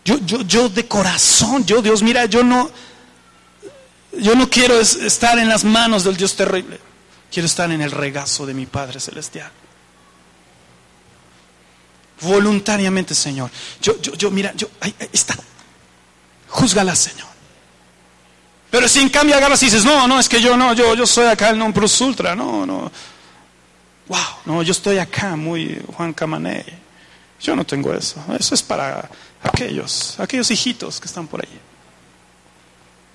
Yo, yo, yo de corazón, yo, Dios, mira, yo no, yo no quiero estar en las manos del Dios terrible. Quiero estar en el regazo de mi Padre Celestial. Voluntariamente, Señor. Yo, yo, yo, mira, yo, ahí, ahí está. Júzgala, Señor. Pero si en cambio agarras y dices, no, no, es que yo no, yo, yo soy acá el non plus ultra, no, no. Wow, no, yo estoy acá muy Juan Camané. Yo no tengo eso. Eso es para aquellos, aquellos hijitos que están por ahí.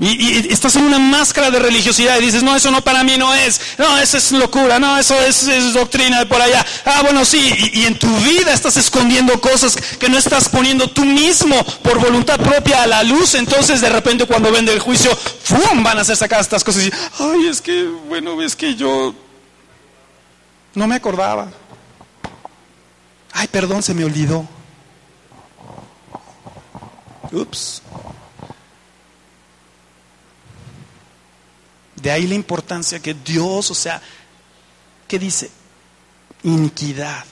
Y, estás en una máscara de religiosidad y dices, no, eso no para mí no es, no, eso es locura, no, eso es, doctrina de por allá. Ah, bueno, sí, y, en tu vida estás escondiendo cosas que no estás poniendo tú mismo por voluntad propia a la luz. Entonces, de repente, cuando vende el juicio, ¡fum! van a ser sacadas estas cosas y, ay, es que, bueno, es que yo no me acordaba. Ay, perdón, se me olvidó. Ups. De ahí la importancia que Dios, o sea, ¿qué dice? Iniquidad,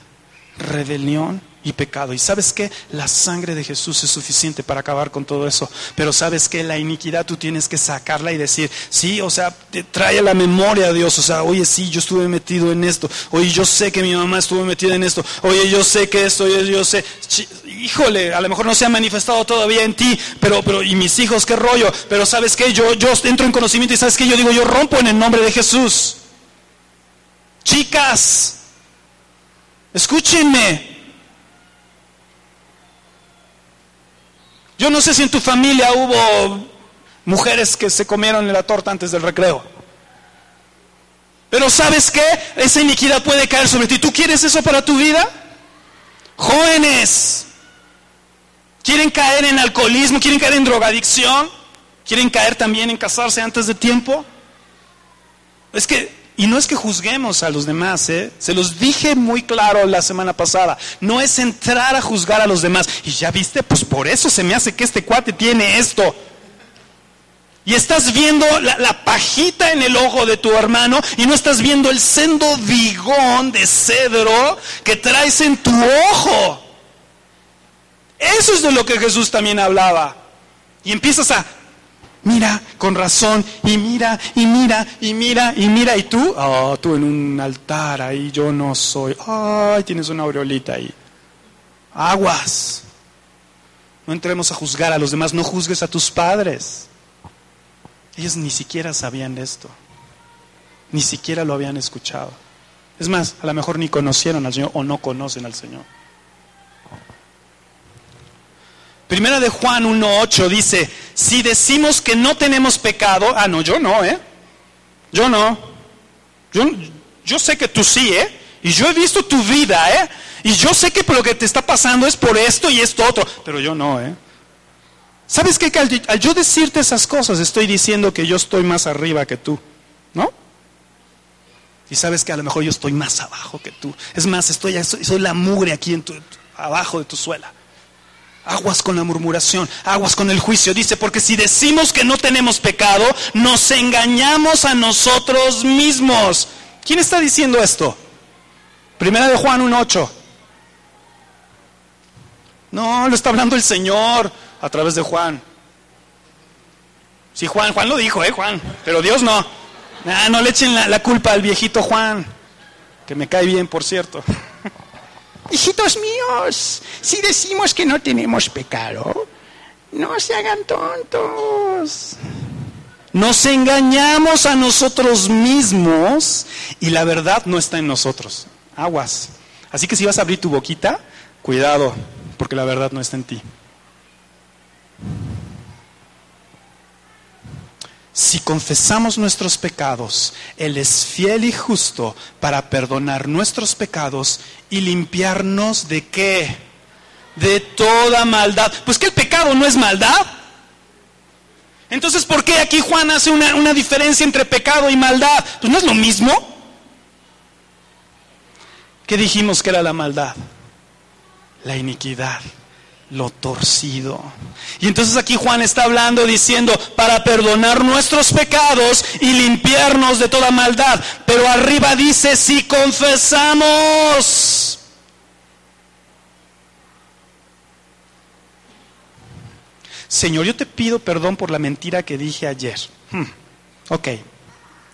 rebelión y pecado. Y sabes que la sangre de Jesús es suficiente para acabar con todo eso. Pero sabes que la iniquidad tú tienes que sacarla y decir, sí, o sea, te trae a la memoria a Dios. O sea, oye, sí, yo estuve metido en esto. Oye, yo sé que mi mamá estuvo metida en esto. Oye, yo sé que esto, oye, yo sé. Híjole, a lo mejor no se ha manifestado todavía en ti, pero, pero, y mis hijos, qué rollo. Pero sabes que yo, yo entro en conocimiento y sabes que yo digo, yo rompo en el nombre de Jesús. Chicas, escúchenme. Yo no sé si en tu familia hubo mujeres que se comieron la torta antes del recreo. Pero ¿sabes qué? Esa iniquidad puede caer sobre ti. ¿Tú quieres eso para tu vida? Jóvenes, ¿quieren caer en alcoholismo? ¿Quieren caer en drogadicción? ¿Quieren caer también en casarse antes de tiempo? Es que y no es que juzguemos a los demás, ¿eh? se los dije muy claro la semana pasada. No es entrar a juzgar a los demás. Y ya viste, pues por eso se me hace que este cuate tiene esto. Y estás viendo la, la, pajita en el ojo de tu hermano y no estás viendo el sendo vigón de cedro que traes en tu ojo. Eso es de lo que Jesús también hablaba. Y empiezas a mira, con razón, y mira, y mira, y mira, y mira, y tú, oh, tú en un altar ahí, yo no soy, ay, tienes una aureolita ahí. Aguas. No entremos a juzgar a los demás, no juzgues a tus padres. Ellos ni siquiera sabían esto, ni siquiera lo habían escuchado. Es más, a lo mejor ni conocieron al Señor o no conocen al Señor. Primera de Juan 1.8 dice, si decimos que no tenemos pecado, ah, no, yo no, ¿eh? Yo no. Yo, yo sé que tú sí, ¿eh? Y yo he visto tu vida, ¿eh? Y yo sé que lo que te está pasando es por esto y esto otro, pero yo no, ¿eh? ¿Sabes qué? Que al, yo decirte esas cosas estoy diciendo que yo estoy más arriba que tú, ¿no? Y sabes que a lo mejor yo estoy más abajo que tú. Es más, estoy, soy la mugre aquí en tu, abajo de tu suela. Aguas con la murmuración, aguas con el juicio. Dice, porque si decimos que no tenemos pecado, nos engañamos a nosotros mismos. ¿Quién está diciendo esto? Primera de Juan 1.8. No, lo está hablando el Señor a través de Juan. Sí, Juan, Juan lo dijo, ¿eh, Juan? Pero Dios no. no le echen la culpa al viejito Juan, que me cae bien, por cierto. Hijitos míos, si decimos que no tenemos pecado, no se hagan tontos. Nos engañamos a nosotros mismos y la verdad no está en nosotros. Aguas. Así que si vas a abrir tu boquita, cuidado, porque la verdad no está en ti. Si confesamos nuestros pecados, Él es fiel y justo para perdonar nuestros pecados y limpiarnos de qué? De toda maldad. Pues que el pecado no es maldad. Entonces, ¿por qué aquí Juan hace una, una diferencia entre pecado y maldad? Pues no es lo mismo. ¿Qué dijimos que era la maldad? La iniquidad lo torcido. Y entonces aquí Juan está hablando diciendo, para perdonar nuestros pecados y limpiarnos de toda maldad. Pero arriba dice, si confesamos. Señor, yo te pido perdón por la mentira que dije ayer. Hmm, ok,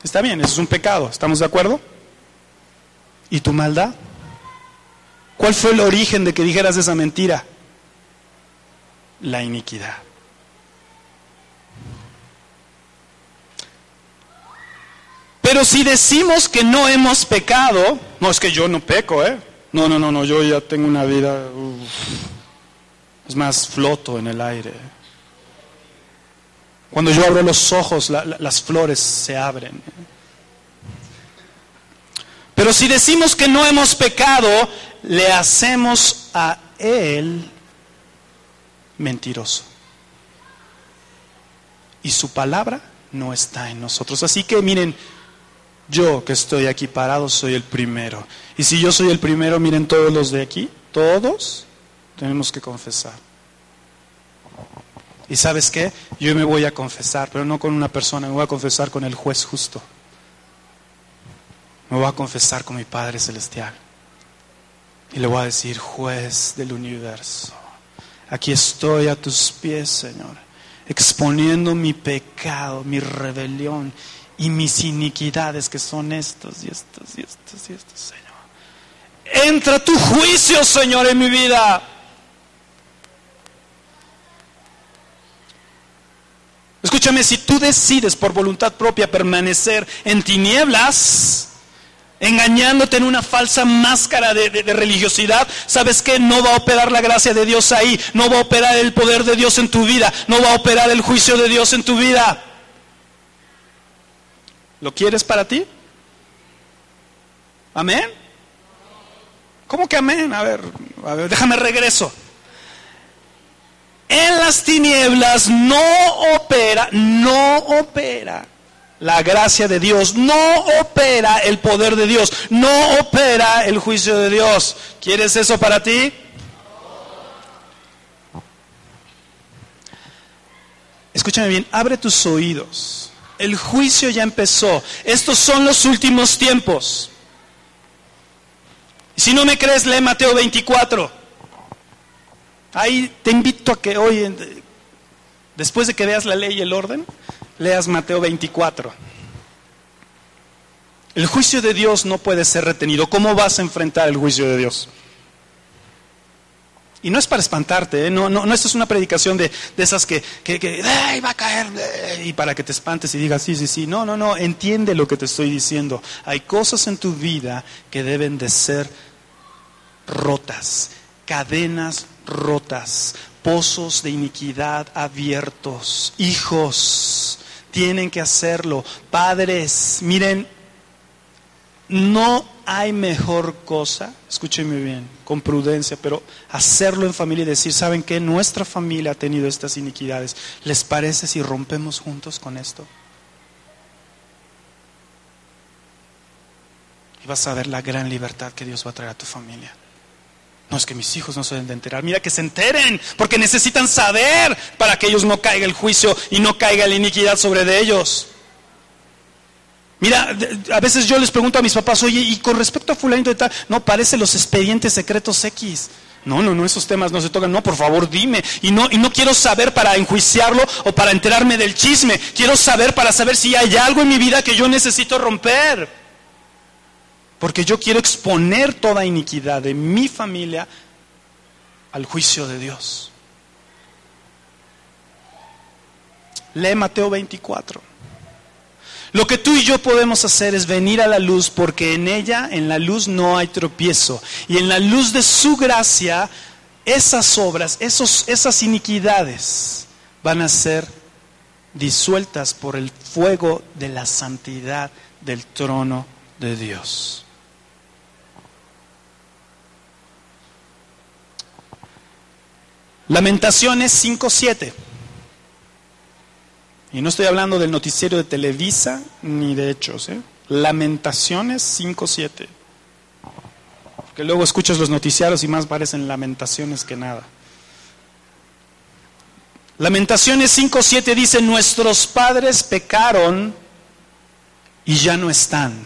está bien, eso es un pecado, ¿estamos de acuerdo? ¿Y tu maldad? ¿Cuál fue el origen de que dijeras esa mentira? La iniquidad. Pero si decimos que no hemos pecado, no es que yo no peco, ¿eh? No, no, no, no, yo ya tengo una vida, es más, floto en el aire. Cuando yo abro los ojos, las flores se abren. Pero si decimos que no hemos pecado, le hacemos a Él mentiroso. Y su palabra no está en nosotros. Así que miren, yo que estoy aquí parado soy el primero. Y si yo soy el primero, miren todos los de aquí, todos tenemos que confesar. ¿Y sabes qué? Yo me voy a confesar, pero no con una persona, me voy a confesar con el juez justo. Me voy a confesar con mi Padre Celestial. Y le voy a decir, juez del universo. Aquí estoy a tus pies, Señor, exponiendo mi pecado, mi rebelión y mis iniquidades que son estos y estos y estos y estos, Señor. Entra tu juicio, Señor, en mi vida. Escúchame, si tú decides por voluntad propia permanecer en tinieblas, engañándote en una falsa máscara de, religiosidad, ¿sabes qué? No va a operar la gracia de Dios ahí, no va a operar el poder de Dios en tu vida, no va a operar el juicio de Dios en tu vida. ¿Lo quieres para ti? ¿Amén? ¿Cómo que amén? A ver, a ver, déjame regreso. En las tinieblas no opera, no opera la gracia de Dios, no opera el poder de Dios, no opera el juicio de Dios. ¿Quieres eso para ti? Escúchame bien, abre tus oídos. El juicio ya empezó. Estos son los últimos tiempos. Si no me crees, lee Mateo 24. Ahí te invito a que hoy, después de que veas la ley y el orden, leas Mateo 24. El juicio de Dios no puede ser retenido. ¿Cómo vas a enfrentar el juicio de Dios? Y no es para espantarte, ¿eh? no, no, no, es una predicación de, esas que, que, va a caer! Y para que te espantes y digas, sí, sí, sí. No, no, no, entiende lo que te estoy diciendo. Hay cosas en tu vida que deben de ser rotas, cadenas rotas, pozos de iniquidad abiertos, hijos tienen que hacerlo. Padres, miren, no hay mejor cosa, escúcheme bien, con prudencia, pero hacerlo en familia y decir, ¿saben qué? Nuestra familia ha tenido estas iniquidades. ¿Les parece si rompemos juntos con esto? Y vas a ver la gran libertad que Dios va a traer a tu familia. No es que mis hijos no se deben de enterar. Mira que se enteren, porque necesitan saber para que ellos no caiga el juicio y no caiga la iniquidad sobre de ellos. Mira, a veces yo les pregunto a mis papás, oye, y con respecto a fulanito de tal, no, parece los expedientes secretos X. No, no, no, esos temas no se tocan. No, por favor, dime. Y no, y no quiero saber para enjuiciarlo o para enterarme del chisme. Quiero saber para saber si hay algo en mi vida que yo necesito romper. Porque yo quiero exponer toda iniquidad de mi familia al juicio de Dios. Lee Mateo 24. Lo que tú y yo podemos hacer es venir a la luz porque en ella, en la luz no hay tropiezo. Y en la luz de su gracia, esas obras, esos, esas iniquidades van a ser disueltas por el fuego de la santidad del trono de Dios. Lamentaciones 5.7. Y no estoy hablando del noticiero de Televisa ni de Hechos. ¿eh? Lamentaciones 5.7. Porque luego escuchas los noticiarios y más parecen lamentaciones que nada. Lamentaciones 5.7 dice, nuestros padres pecaron y ya no están.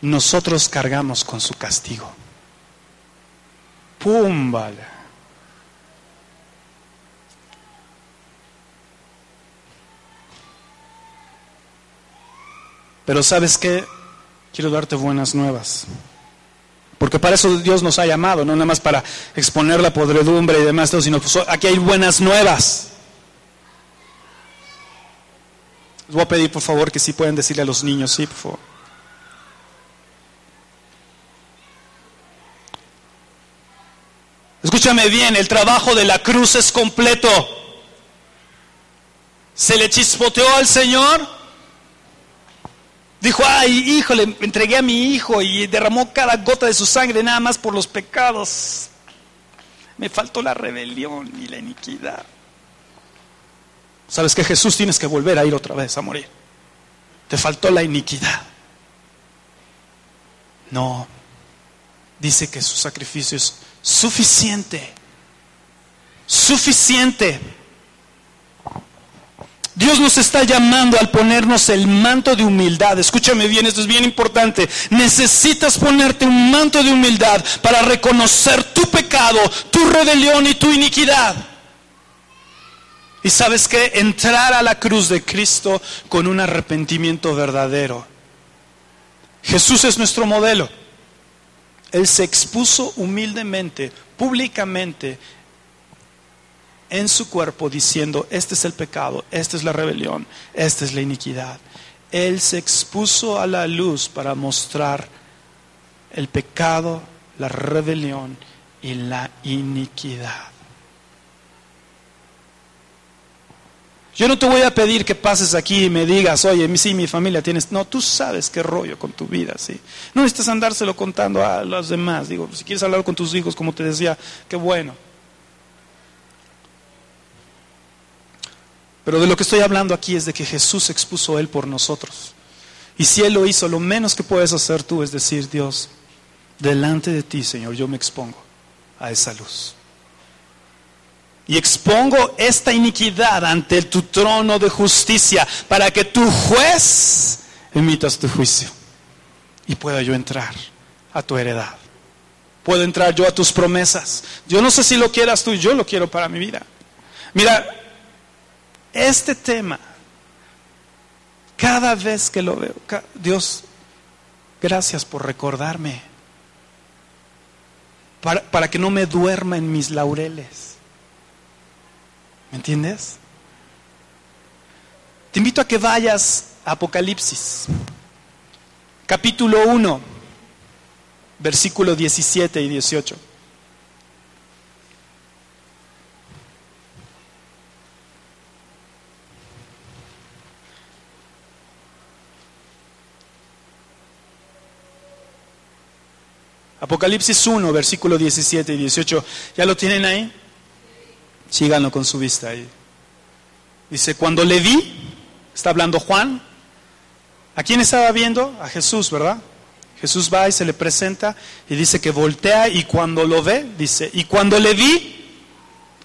Nosotros cargamos con su castigo. ¡Pum! Vale. Pero sabes qué? Quiero darte buenas nuevas. Porque para eso Dios nos ha llamado, no nada más para exponer la podredumbre y demás, sino pues, aquí hay buenas nuevas. Les voy a pedir por favor que sí pueden decirle a los niños, sí, por favor. Escúchame bien, el trabajo de la cruz es completo. Se le chispoteó al Señor Dijo, ay, hijo, le entregué a mi hijo y derramó cada gota de su sangre nada más por los pecados. Me faltó la rebelión y la iniquidad. ¿Sabes que Jesús tienes que volver a ir otra vez a morir? Te faltó la iniquidad. No, dice que su sacrificio es suficiente. Suficiente Dios nos está llamando al ponernos el manto de humildad. Escúchame bien, esto es bien importante. Necesitas ponerte un manto de humildad para reconocer tu pecado, tu rebelión y tu iniquidad. Y sabes que entrar a la cruz de Cristo con un arrepentimiento verdadero. Jesús es nuestro modelo. Él se expuso humildemente, públicamente, en su cuerpo diciendo, este es el pecado, esta es la rebelión, esta es la iniquidad. Él se expuso a la luz para mostrar el pecado, la rebelión y la iniquidad. Yo no te voy a pedir que pases aquí y me digas, oye, sí, mi familia tienes. No, tú sabes qué rollo con tu vida, ¿sí? No necesitas andárselo contando a los demás. Digo, si quieres hablar con tus hijos, como te decía, qué bueno. Pero de lo que estoy hablando aquí es de que Jesús expuso Él por nosotros. Y si Él lo hizo, lo menos que puedes hacer tú es decir, Dios, delante de ti, Señor, yo me expongo a esa luz. Y expongo esta iniquidad ante tu trono de justicia para que tu juez emitas tu juicio y pueda yo entrar a tu heredad. Puedo entrar yo a tus promesas. Yo no sé si lo quieras tú, yo lo quiero para mi vida. Mira, este tema, cada vez que lo veo, Dios, gracias por recordarme, para, para que no me duerma en mis laureles. ¿Me entiendes? Te invito a que vayas a Apocalipsis, capítulo 1, versículo 17 y 18. Apocalipsis 1, versículo 17 y 18. ¿Ya lo tienen ahí? Síganlo con su vista ahí. Dice, cuando le vi, está hablando Juan, ¿a quién estaba viendo? A Jesús, ¿verdad? Jesús va y se le presenta y dice que voltea y cuando lo ve, dice, y cuando le vi,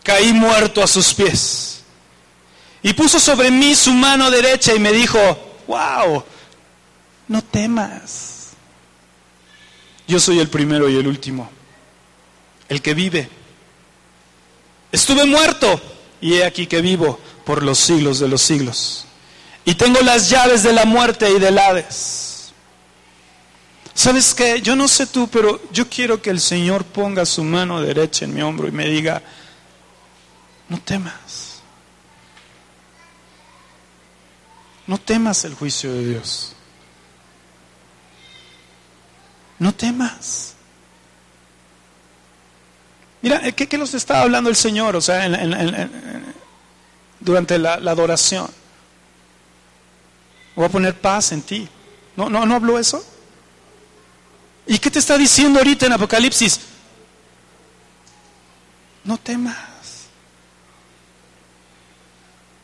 caí muerto a sus pies. Y puso sobre mí su mano derecha y me dijo, wow, no temas. Yo soy el primero y el último, el que vive. Estuve muerto y he aquí que vivo por los siglos de los siglos. Y tengo las llaves de la muerte y del Hades. ¿Sabes qué? Yo no sé tú, pero yo quiero que el Señor ponga su mano derecha en mi hombro y me diga, no temas. No temas el juicio de Dios. No temas. Mira, ¿qué, qué los estaba hablando el Señor? O sea, durante la, adoración. Voy a poner paz en ti. ¿No, no, ¿No habló eso? ¿Y qué te está diciendo ahorita en Apocalipsis? No temas.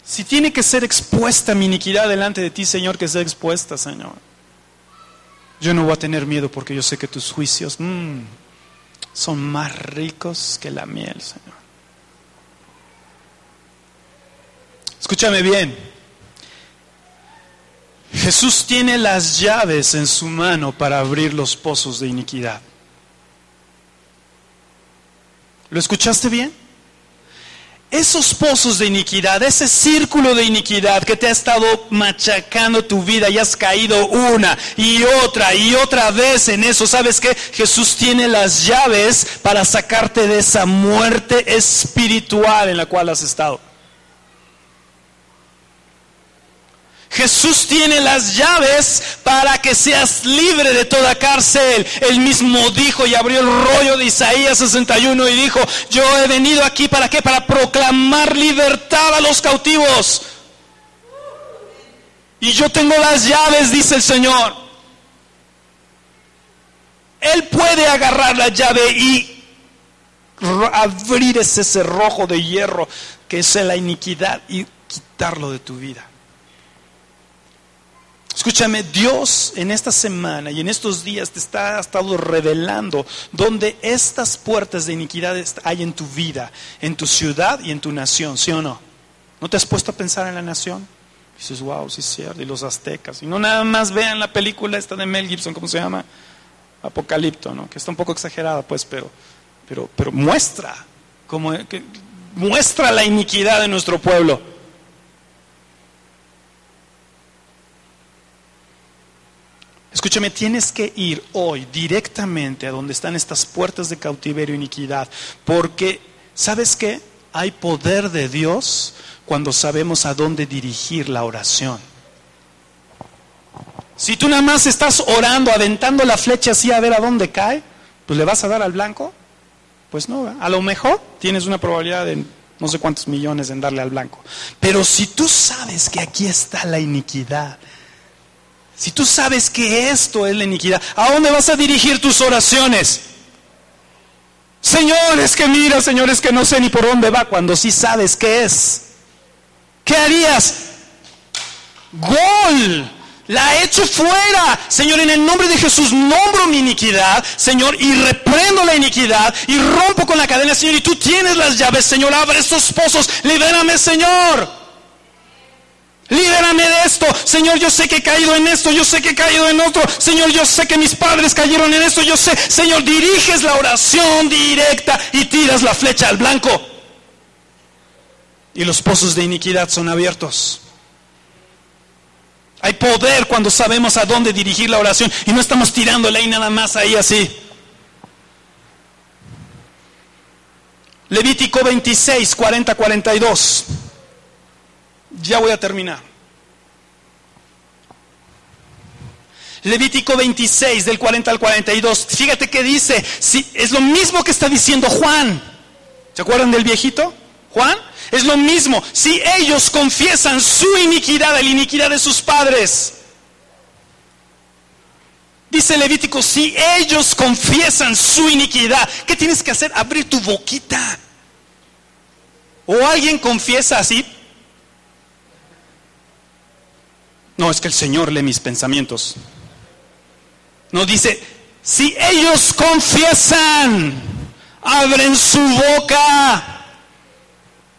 Si tiene que ser expuesta mi iniquidad delante de ti, Señor, que sea expuesta, Señor. Yo no voy a tener miedo porque yo sé que tus juicios mm, son más ricos que la miel, Señor. Escúchame bien. Jesús tiene las llaves en su mano para abrir los pozos de iniquidad. ¿Lo escuchaste bien? Esos pozos de iniquidad, ese círculo de iniquidad que te ha estado machacando tu vida y has caído una y otra y otra vez en eso, ¿sabes que Jesús tiene las llaves para sacarte de esa muerte espiritual en la cual has estado. Jesús tiene las llaves para que seas libre de toda cárcel. Él mismo dijo y abrió el rollo de Isaías 61 y dijo, yo he venido aquí para qué? Para proclamar libertad a los cautivos. Y yo tengo las llaves, dice el Señor. Él puede agarrar la llave y abrir ese cerrojo de hierro que es la iniquidad y quitarlo de tu vida. Escúchame, Dios en esta semana y en estos días te está ha estado revelando donde estas puertas de iniquidad hay en tu vida, en tu ciudad y en tu nación, ¿sí o no? ¿No te has puesto a pensar en la nación? dices, wow, sí es cierto, y los aztecas. Y no nada más vean la película esta de Mel Gibson, ¿cómo se llama? Apocalipto, ¿no? Que está un poco exagerada, pues, pero, pero, pero muestra, como que muestra la iniquidad de nuestro pueblo. Escúchame, tienes que ir hoy directamente a donde están estas puertas de cautiverio e iniquidad, porque, ¿sabes qué? Hay poder de Dios cuando sabemos a dónde dirigir la oración. Si tú nada más estás orando, aventando la flecha así a ver a dónde cae, pues le vas a dar al blanco. Pues no, a lo mejor tienes una probabilidad de no sé cuántos millones en darle al blanco. Pero si tú sabes que aquí está la iniquidad, si tú sabes que esto es la iniquidad, ¿a dónde vas a dirigir tus oraciones? Señores que mira, señores que no sé ni por dónde va, cuando sí sabes qué es. ¿Qué harías? Gol. La echo fuera. Señor, en el nombre de Jesús nombro mi iniquidad, Señor, y reprendo la iniquidad y rompo con la cadena, Señor. Y tú tienes las llaves, Señor. Abre estos pozos. Libérame, Señor. Libérame de esto. Señor, yo sé que he caído en esto. Yo sé que he caído en otro. Señor, yo sé que mis padres cayeron en esto. Yo sé. Señor, diriges la oración directa y tiras la flecha al blanco. Y los pozos de iniquidad son abiertos. Hay poder cuando sabemos a dónde dirigir la oración y no estamos tirándole ahí nada más ahí así. Levítico 26, 40, 42. Ya voy a terminar. Levítico 26 del 40 al 42. Fíjate que dice, es lo mismo que está diciendo Juan. ¿Se acuerdan del viejito? Juan, es lo mismo. Si ellos confiesan su iniquidad, la iniquidad de sus padres, Dice Levítico, si ellos confiesan su iniquidad, ¿qué tienes que hacer? Abrir tu boquita. O alguien confiesa así. No, es que el Señor lee mis pensamientos. No dice, si ellos confiesan, abren su boca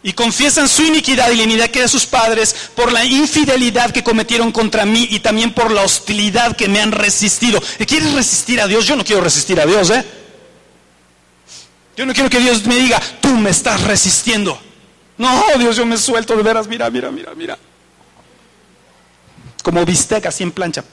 y confiesan su iniquidad y la iniquidad que de sus padres por la infidelidad que cometieron contra mí y también por la hostilidad que me han resistido. ¿Quieres resistir a Dios? Yo no quiero resistir a Dios, ¿eh? Yo no quiero que Dios me diga, tú me estás resistiendo. No, Dios, yo me suelto de veras, mira, mira, mira, mira. Como bistec así en plancha.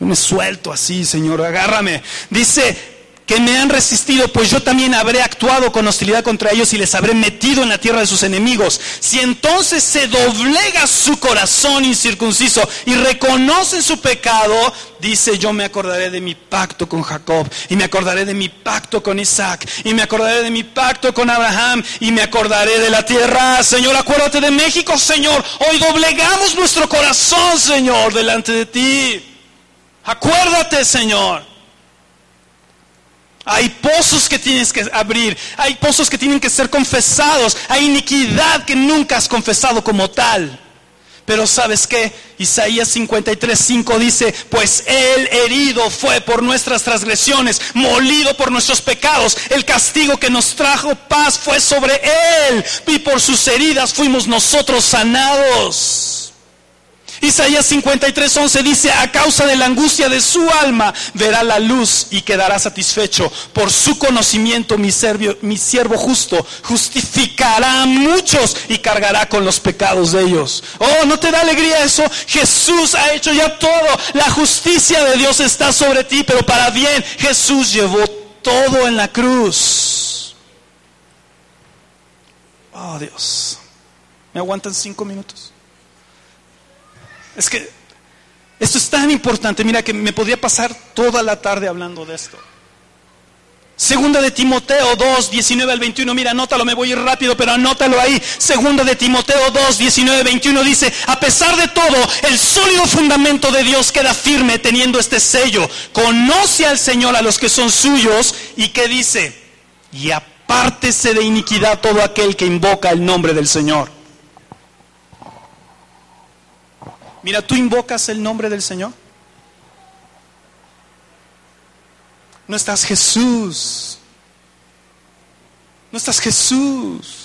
Yo me suelto así, Señor, agárrame. Dice, que me han resistido, pues yo también habré actuado con hostilidad contra ellos y les habré metido en la tierra de sus enemigos. Si entonces se doblega su corazón incircunciso y reconocen su pecado, dice, yo me acordaré de mi pacto con Jacob y me acordaré de mi pacto con Isaac y me acordaré de mi pacto con Abraham y me acordaré de la tierra. Señor, acuérdate de México, Señor. Hoy doblegamos nuestro corazón, Señor, delante de ti. Acuérdate, Señor. Hay pozos que tienes que abrir, hay pozos que tienen que ser confesados, hay iniquidad que nunca has confesado como tal. Pero sabes qué? Isaías 53:5 dice, pues él herido fue por nuestras transgresiones, molido por nuestros pecados, el castigo que nos trajo paz fue sobre él, y por sus heridas fuimos nosotros sanados. Isaías 53:11 dice, a causa de la angustia de su alma, verá la luz y quedará satisfecho. Por su conocimiento, mi, mi siervo justo justificará a muchos y cargará con los pecados de ellos. Oh, ¿no te da alegría eso? Jesús ha hecho ya todo. La justicia de Dios está sobre ti, pero para bien Jesús llevó todo en la cruz. Oh, Dios. ¿Me aguantan cinco minutos? Es que esto es tan importante, mira que me podría pasar toda la tarde hablando de esto. Segunda de Timoteo 2, 19 al 21, mira, anótalo, me voy a ir rápido, pero anótalo ahí. Segunda de Timoteo 2, 19 21 dice, a pesar de todo, el sólido fundamento de Dios queda firme teniendo este sello. Conoce al Señor a los que son suyos y que dice, y apártese de iniquidad todo aquel que invoca el nombre del Señor. Mira, tú invocas el nombre del Señor. No estás Jesús. No estás Jesús.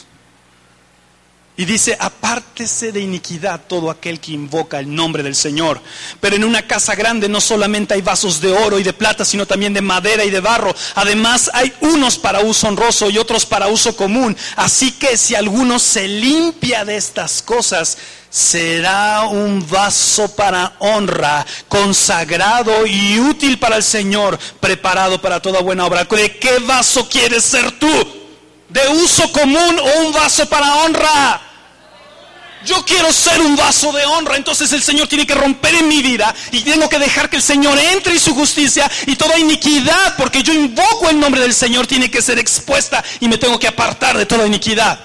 Y dice, apártese de iniquidad todo aquel que invoca el nombre del Señor. Pero en una casa grande no solamente hay vasos de oro y de plata, sino también de madera y de barro. Además hay unos para uso honroso y otros para uso común. Así que si alguno se limpia de estas cosas, será un vaso para honra, consagrado y útil para el Señor, preparado para toda buena obra. ¿De qué vaso quieres ser tú? ¿De uso común o un vaso para honra? Yo quiero ser un vaso de honra, entonces el Señor tiene que romper en mi vida y tengo que dejar que el Señor entre en su justicia y toda iniquidad, porque yo invoco el nombre del Señor, tiene que ser expuesta y me tengo que apartar de toda iniquidad.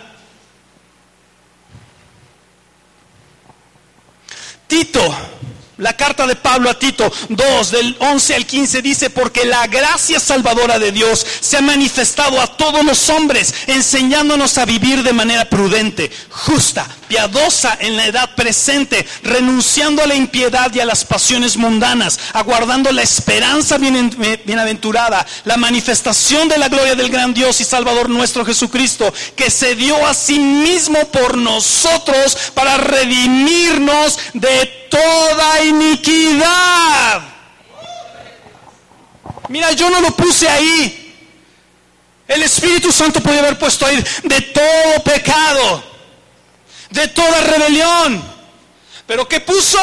Tito, la carta de Pablo a Tito 2 del 11 al 15 dice, porque la gracia salvadora de Dios se ha manifestado a todos los hombres, enseñándonos a vivir de manera prudente, justa, piadosa en la edad presente, renunciando a la impiedad y a las pasiones mundanas, aguardando la esperanza bienaventurada, la manifestación de la gloria del gran Dios y Salvador nuestro Jesucristo, que se dio a sí mismo por nosotros para redimirnos de toda iniquidad. Mira, yo no lo puse ahí. El Espíritu Santo podía haber puesto ahí de todo pecado de toda rebelión. Pero ¿qué puso?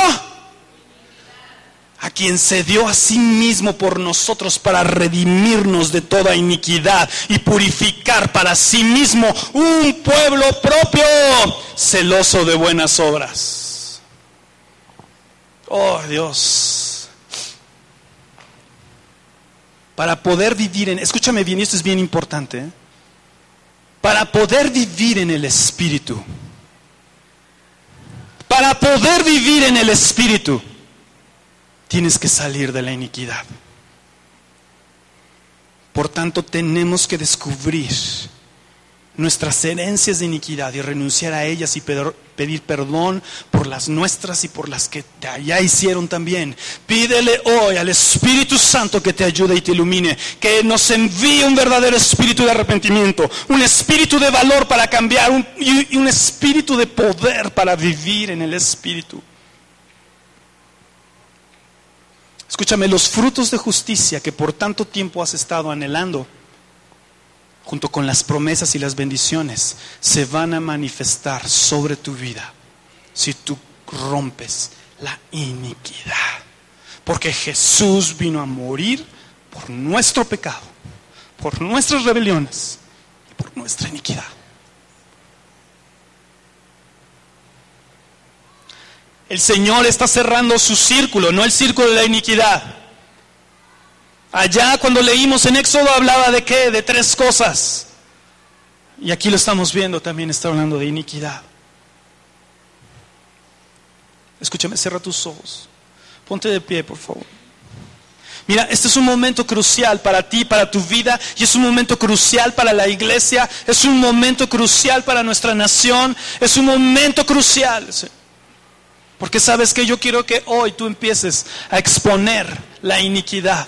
A quien se dio a sí mismo por nosotros para redimirnos de toda iniquidad y purificar para sí mismo un pueblo propio, celoso de buenas obras. Oh Dios. Para poder vivir en, escúchame bien, esto es bien importante, ¿eh? para poder vivir en el Espíritu para poder vivir en el Espíritu, tienes que salir de la iniquidad. Por tanto, tenemos que descubrir nuestras herencias de iniquidad y renunciar a ellas y pedir perdón por las nuestras y por las que ya hicieron también. Pídele hoy al Espíritu Santo que te ayude y te ilumine, que nos envíe un verdadero espíritu de arrepentimiento, un espíritu de valor para cambiar y un espíritu de poder para vivir en el Espíritu. Escúchame, los frutos de justicia que por tanto tiempo has estado anhelando junto con las promesas y las bendiciones, se van a manifestar sobre tu vida si tú rompes la iniquidad. Porque Jesús vino a morir por nuestro pecado, por nuestras rebeliones y por nuestra iniquidad. El Señor está cerrando su círculo, no el círculo de la iniquidad. Allá cuando leímos en Éxodo hablaba de qué? De tres cosas. Y aquí lo estamos viendo, también está hablando de iniquidad. Escúchame, cierra tus ojos. Ponte de pie, por favor. Mira, este es un momento crucial para ti, para tu vida, y es un momento crucial para la iglesia, es un momento crucial para nuestra nación, es un momento crucial. Porque sabes que yo quiero que hoy tú empieces a exponer la iniquidad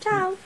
Tchau!